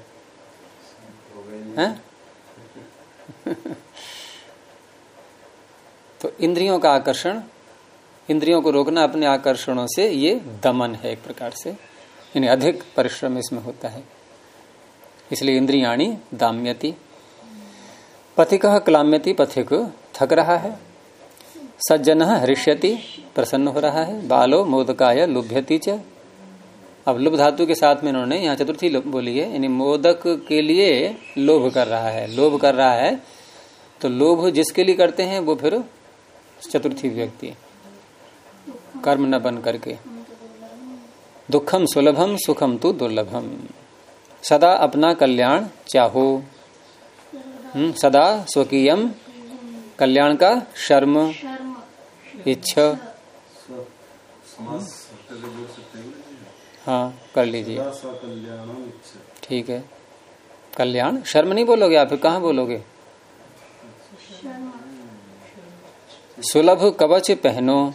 है? तो इंद्रियों का आकर्षण, इंद्रियों को रोकना अपने आकर्षणों से ये दमन है एक प्रकार से। यानी अधिक परिश्रम इसमें होता है। इसलिए इंद्रियाणी दाम्यति। पथिक क्लाम्यति, पथिक थक रहा है। सज्जन हरिष्यति प्रसन्न हो रहा है। बालो मोदकाय लुभ्यति च। अब लुभ धातु के साथ में इन्होंने यहाँ चतुर्थी बोली है। यानी मोदक के लिए लोभ कर रहा है। लोभ कर रहा है तो लोभ जिसके लिए करते हैं, वो फिर चतुर्थी व्यक्ति। कर्म न बन करके। दुखम सुलभम सुखम तु दुर्लभम। सदा अपना कल्याण चाहो। हम्म, सदा स्वकीयम कल्याण का शर्म इच्छा। हाँ कर लीजिए। ठीक है। कल्याण? शर्म नहीं बोलोगे आप? कहा बोलोगे? सुलभ कवच पहनो।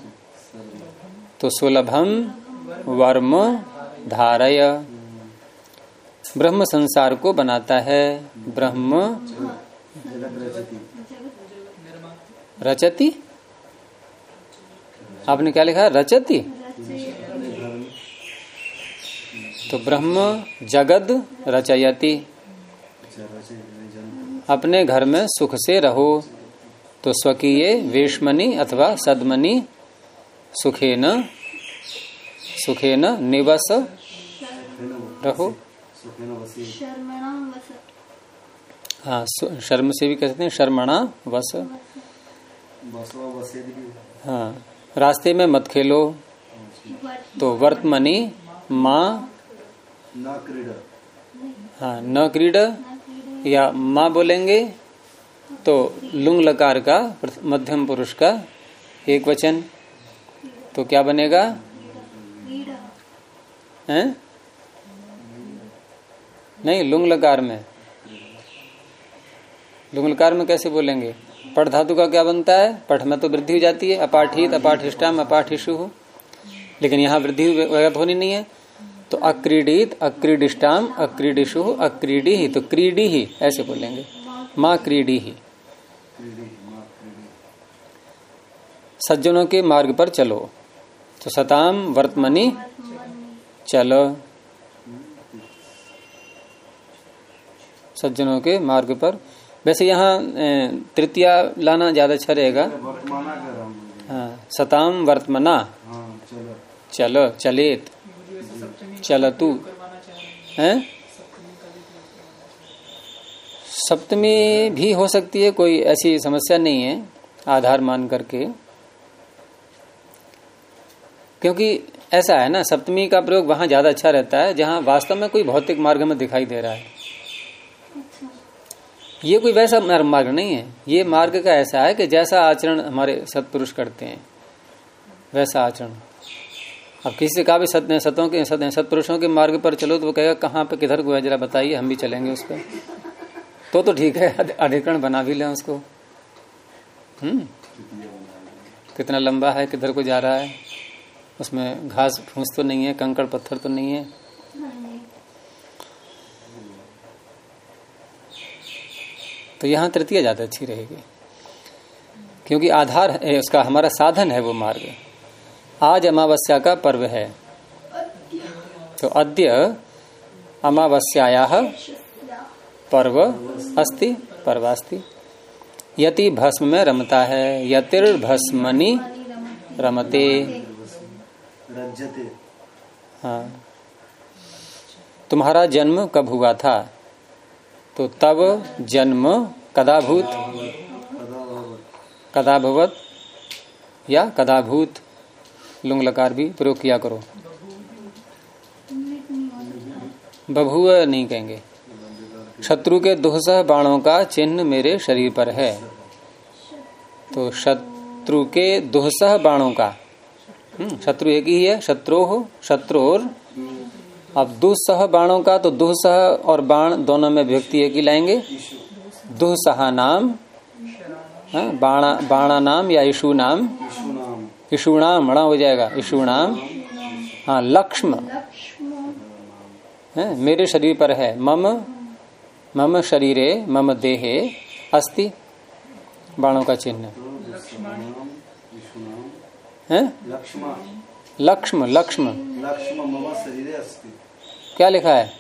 तो सुलभम वर्म धारय। ब्रह्म संसार को बनाता है। ब्रह्म रचती? आपने क्या लिखा? रचती? तो ब्रह्म जगद रचयति। अपने घर में सुख से रहो। तो स्वकीय वेशमनी अथवा सदमनी सुखे न सुखे निवस रहो। हाँ शर्म से भी कहते हैं? शर्मणा वस। हाँ रास्ते में मत खेलो। तो वर्तमनी माँ हाँ न क्रीड या माँ बोलेंगे? तो लुंग लकार का मध्यम पुरुष का एक वचन तो क्या बनेगा? हैं? नहीं लुंग लकार में। लुंग लकार में कैसे बोलेंगे? पठ धातु का क्या बनता है? पठ में तो वृद्धि हो जाती है अपाठित अपाठिष्टाम अपाठिशु लेकिन यहाँ वृद्धि वगैरह होनी नहीं है। तो अक्रीडित अक्रीडिष्टाम अक्रीडिशु अक्रीडी ही तो क्रीडी ही ऐसे बोलेंगे। माँ क्रीडी ही सज्जनों के मार्ग पर चलो। तो सताम वर्तमनी चलो। सज्जनों के मार्ग पर। वैसे यहाँ तृतीया लाना ज़्यादा अच्छा रहेगा। हाँ सताम वर्तमना। चलो। चलेत। चल तू है? सप्तमी भी हो सकती है कोई ऐसी समस्या नहीं है आधार मान करके। क्योंकि ऐसा है ना सप्तमी का प्रयोग वहाँ ज़्यादा अच्छा रहता है जहाँ वास्तव में कोई भौतिक मार्ग में दिखाई दे रहा है। ये कोई वैसा मार्ग नहीं है। ये मार्ग का ऐसा है कि जैसा आचरण हमारे सत्पुरुष करते हैं वैसा आचरण। अब किसी से कहा भी सत्य सतों के सत्पुरुषों के मार्ग पर चलो तो वो कहेगा कहाँ पे किधर को है जरा बताइए हम भी चलेंगे उस पर तो तो ठीक है अधिकरण बना भी लें उसको। हम्म। कितना लंबा है, किधर को जा रहा है, उसमें घास फूस तो नहीं है, कंकड़ पत्थर तो नहीं है। तो यहाँ तृतीय ज़्यादा अच्छी रहेगी। क्योंकि आधार है उसका हमारा साधन है वो मार्ग। आज अमावस्या का पर्व है। तो अद्य अमावस्याया पर्व अस्ति पर्वास्ति। यति भस्म में रमता है यतिर भस्मनि रमते हाँ। तुम्हारा जन्म कब हुआ था? तो तब जन्म कदाभूत कदाभवत या कदाभूत। लुंग लकार भी प्रयोग किया करो। बभुआ नहीं कहेंगे। शत्रु के दुहसह बाणों का चिन्ह मेरे शरीर पर है। तो शत्रु के दुहसह बाणों का। हम्म, शत्रु एक ही है शत्रु शत्रुर अब दुसह बाणों का तो दुहसह और बाण दोनों में व्यक्ति एक ही लाएँगे। दुहसहा नाम हाँ, बाणा बाणा नाम या यशु नाम। ईशुणाम मणा हो जाएगा ईशुणाम हाँ लक्ष्म। है मेरे शरीर पर है मम। मम शरीरे, मम देहे अस्ति? बाणों का चिन्ह। लक्ष्म लक्ष्म। क्या लिखा है?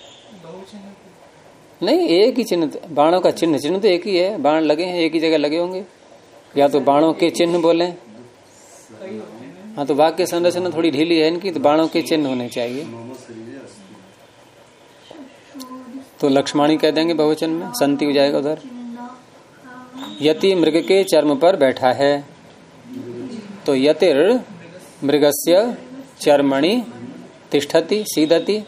नहीं, एक ही चिन्ह बाणों का चिन्ह चिन्ह तो एक ही है। बाण लगे हैं, एक ही जगह लगे होंगे। या तो बाणों के चिन्ह बोले। हाँ तो वाक्य संरचना थोड़ी ढीली है इनकी तो बाणों के चिन्ह होने चाहिए। तो लक्ष्मणी कह देंगे बहुवचन में संति हो जाएगा उधर। यति मृग के चर्म पर बैठा है। तो यतिर मृगस्य चर्मणि तिष्ठति करने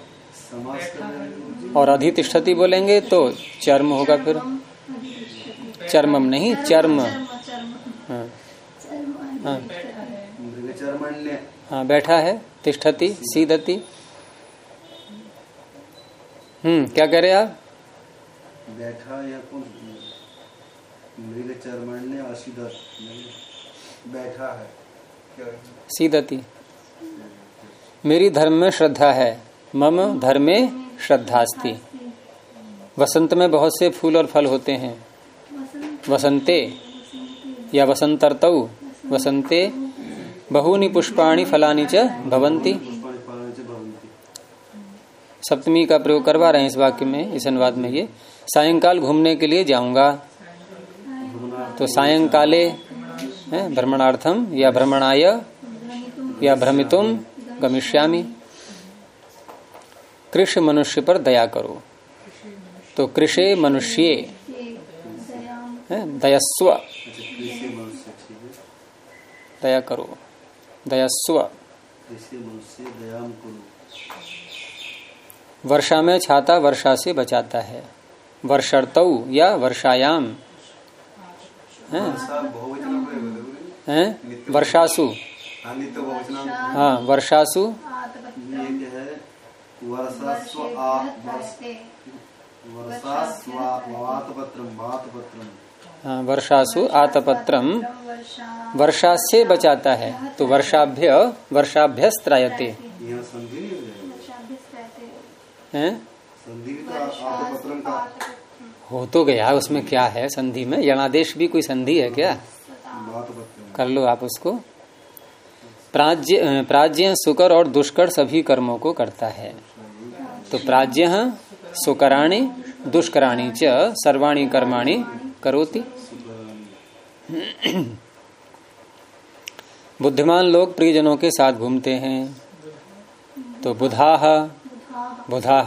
और अधितिष्ठति बोलेंगे तो चर्म होगा फिर। चर्मम नहीं चर्म। हाँ। हाँ। हाँ बैठा है तिष्ठति सीदति। हम्म क्या कह रहे आप? बैठा या कौन? मृग असिदत बैठा है। क्या? मेरी धर्म में श्रद्धा है मम धर्मे श्रद्धास्ति। वसंत में बहुत से फूल और फल होते हैं। वसंते या वसंतर्तौ वसंते बहूनि पुष्पाणि फलानि च भवन्ति पुष्पाणि फलानि च भवन्ति सप्तमी का प्रयोग करवा रहे हैं इस वाक्य में, इस अनुवाद में ये। सायंकाल घूमने के लिए जाऊँगा। तो सायंकाले भ्रमणार्थम, या भ्रमणाय, या भ्रमितुम, गमिष्यामि। कृष मनुष्य पर दया करो। तो कृषे मनुष्य दयस्व। दया करो। दयस्व। कुरु। वर्षा में छाता वर्षा से बचाता है। वर्षर्तौ या वर्षायाम। है, वर्षासु। हाँ, वर्षासु। है वर्षासु आतपत्रम। वर्षा से बचाता है तो वर्षाभ्य वर्षाभ्यस्त्रायते। हो? हैं तो हो तो गया उसमें क्या है संधि में? यणादेश भी कोई संधि है क्या? कर लो आप उसको। प्राज्य प्राज्य सुकर और दुष्कर सभी कर्मों को करता है। तो प्राज्य सुकराणी दुष्कराणी च सर्वाणी कर्माणी करोति। बुद्धिमान लोग प्रियजनों के साथ घूमते हैं। तो बुधा बुधा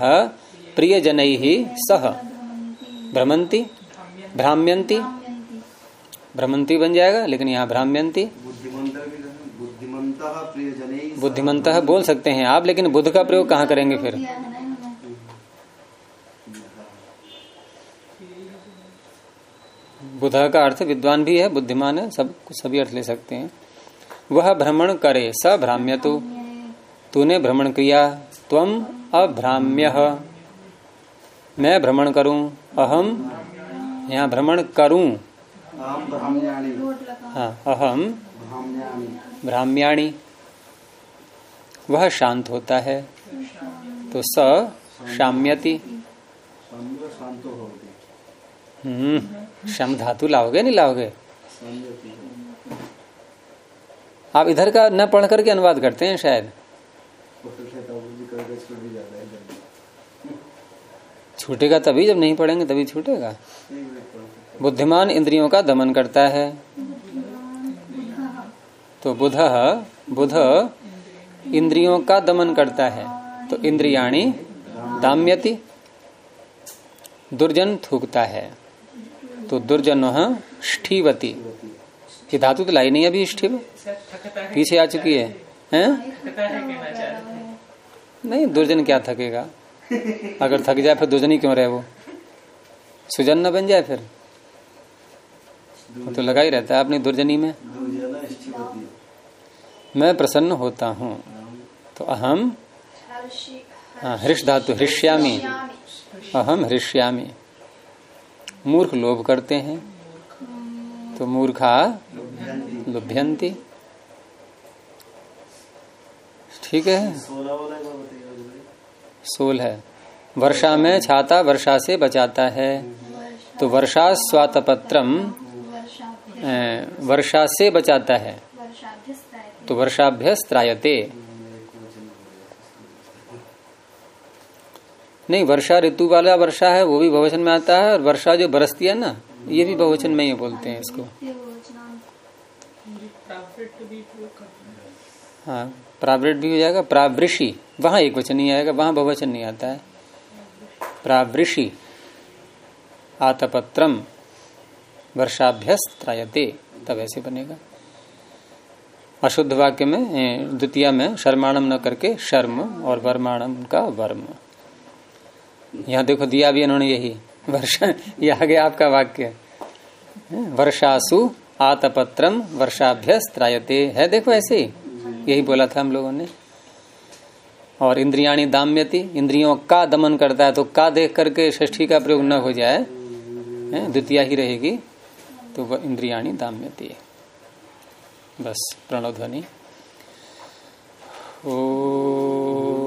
प्रियजन ही सह। भ्रमंती भ्राम्यंती भ्रमंती बन जाएगा लेकिन यहाँ भ्राम्यंती बुद्धिमंत बोल सकते हैं आप लेकिन बुद्ध का प्रयोग कहाँ करेंगे फिर? बुध का अर्थ विद्वान भी है बुद्धिमान है सब सभी अर्थ ले सकते हैं। वह भ्रमण करे स भ्राम्य तू तूने भ्रमण किया त्वम अभ्राम्य। मैं भ्रमण करूँ अहम यहाँ भ्रमण करूँ। अहम हाँ अहम भ्राम्याणी। वह शांत होता है तो स शाम्यति। हम्म शम धातु लाओगे नहीं लाओगे? आप इधर का न पढ़ करके अनुवाद करते हैं शायद। छूटेगा तभी जब नहीं पढ़ेंगे तभी छूटेगा। बुद्धिमान इंद्रियों का दमन करता है। तो बुध बुध इंद्रियों का दमन करता है। तो इंद्रियाणी दाम्यति दुर्जन थूकता है। तो दुर्जन ष्ठीवती ये धातु तो लाई नहीं अभी ष्ठीव पीछे आ चुकी है हैं? नहीं दुर्जन क्या थकेगा? अगर थक जाए फिर दुर्जन ही क्यों रहे वो? सुजन न बन जाए फिर? तो लगा ही रहता है अपनी दुर्जनी में। मैं प्रसन्न होता हूँ। तो अहम? हाँ हृष धातु, हृष्यामी। अहम हृष्यामी। मूर्ख लोभ करते हैं। तो मूर्खा लुभ्यंती। ठीक है। सोल है। वर्षा में छाता वर्षा से बचाता है। तो वर्षा स्वातपत्रम वर्षा से बचाता है। तो वर्षाभ्यस त्रायते नहीं वर्षा ऋतु वाला वर्षा है वो भी बहुवचन में आता है और वर्षा जो बरसती है ना ये भी बहुवचन में ही बोलते हैं इसको। हाँ। प्रावृत भी हो जाएगा, प्रावृषि, वहाँ एक वचन नहीं आएगा, वहाँ बहुवचन नहीं आता है। प्रावृषि, आतपत्रम वर्षाभ्यस्त त्रायते तब ऐसे बनेगा। अशुद्ध वाक्य में द्वितीय में, शर्माणम न करके, शर्म और वर्माणम का वर्म। यहाँ देखो, दिया भी इन्होंने यही, वर्षा, ये आगे आपका वाक्य वर्षासु, आतपत्रम वर्षाभ्यस्त त्रायते है देखो ऐसे ही। यही बोला था हम लोगों ने। और इंद्रियाणी दाम्यति, इंद्रियों का दमन करता है तो का देख करके ष्ठी का प्रयोग न हो जाए द्वितीय ही रहेगी तो वह इंद्रियाणी दाम्यति बस प्रणव ध्वनि ओ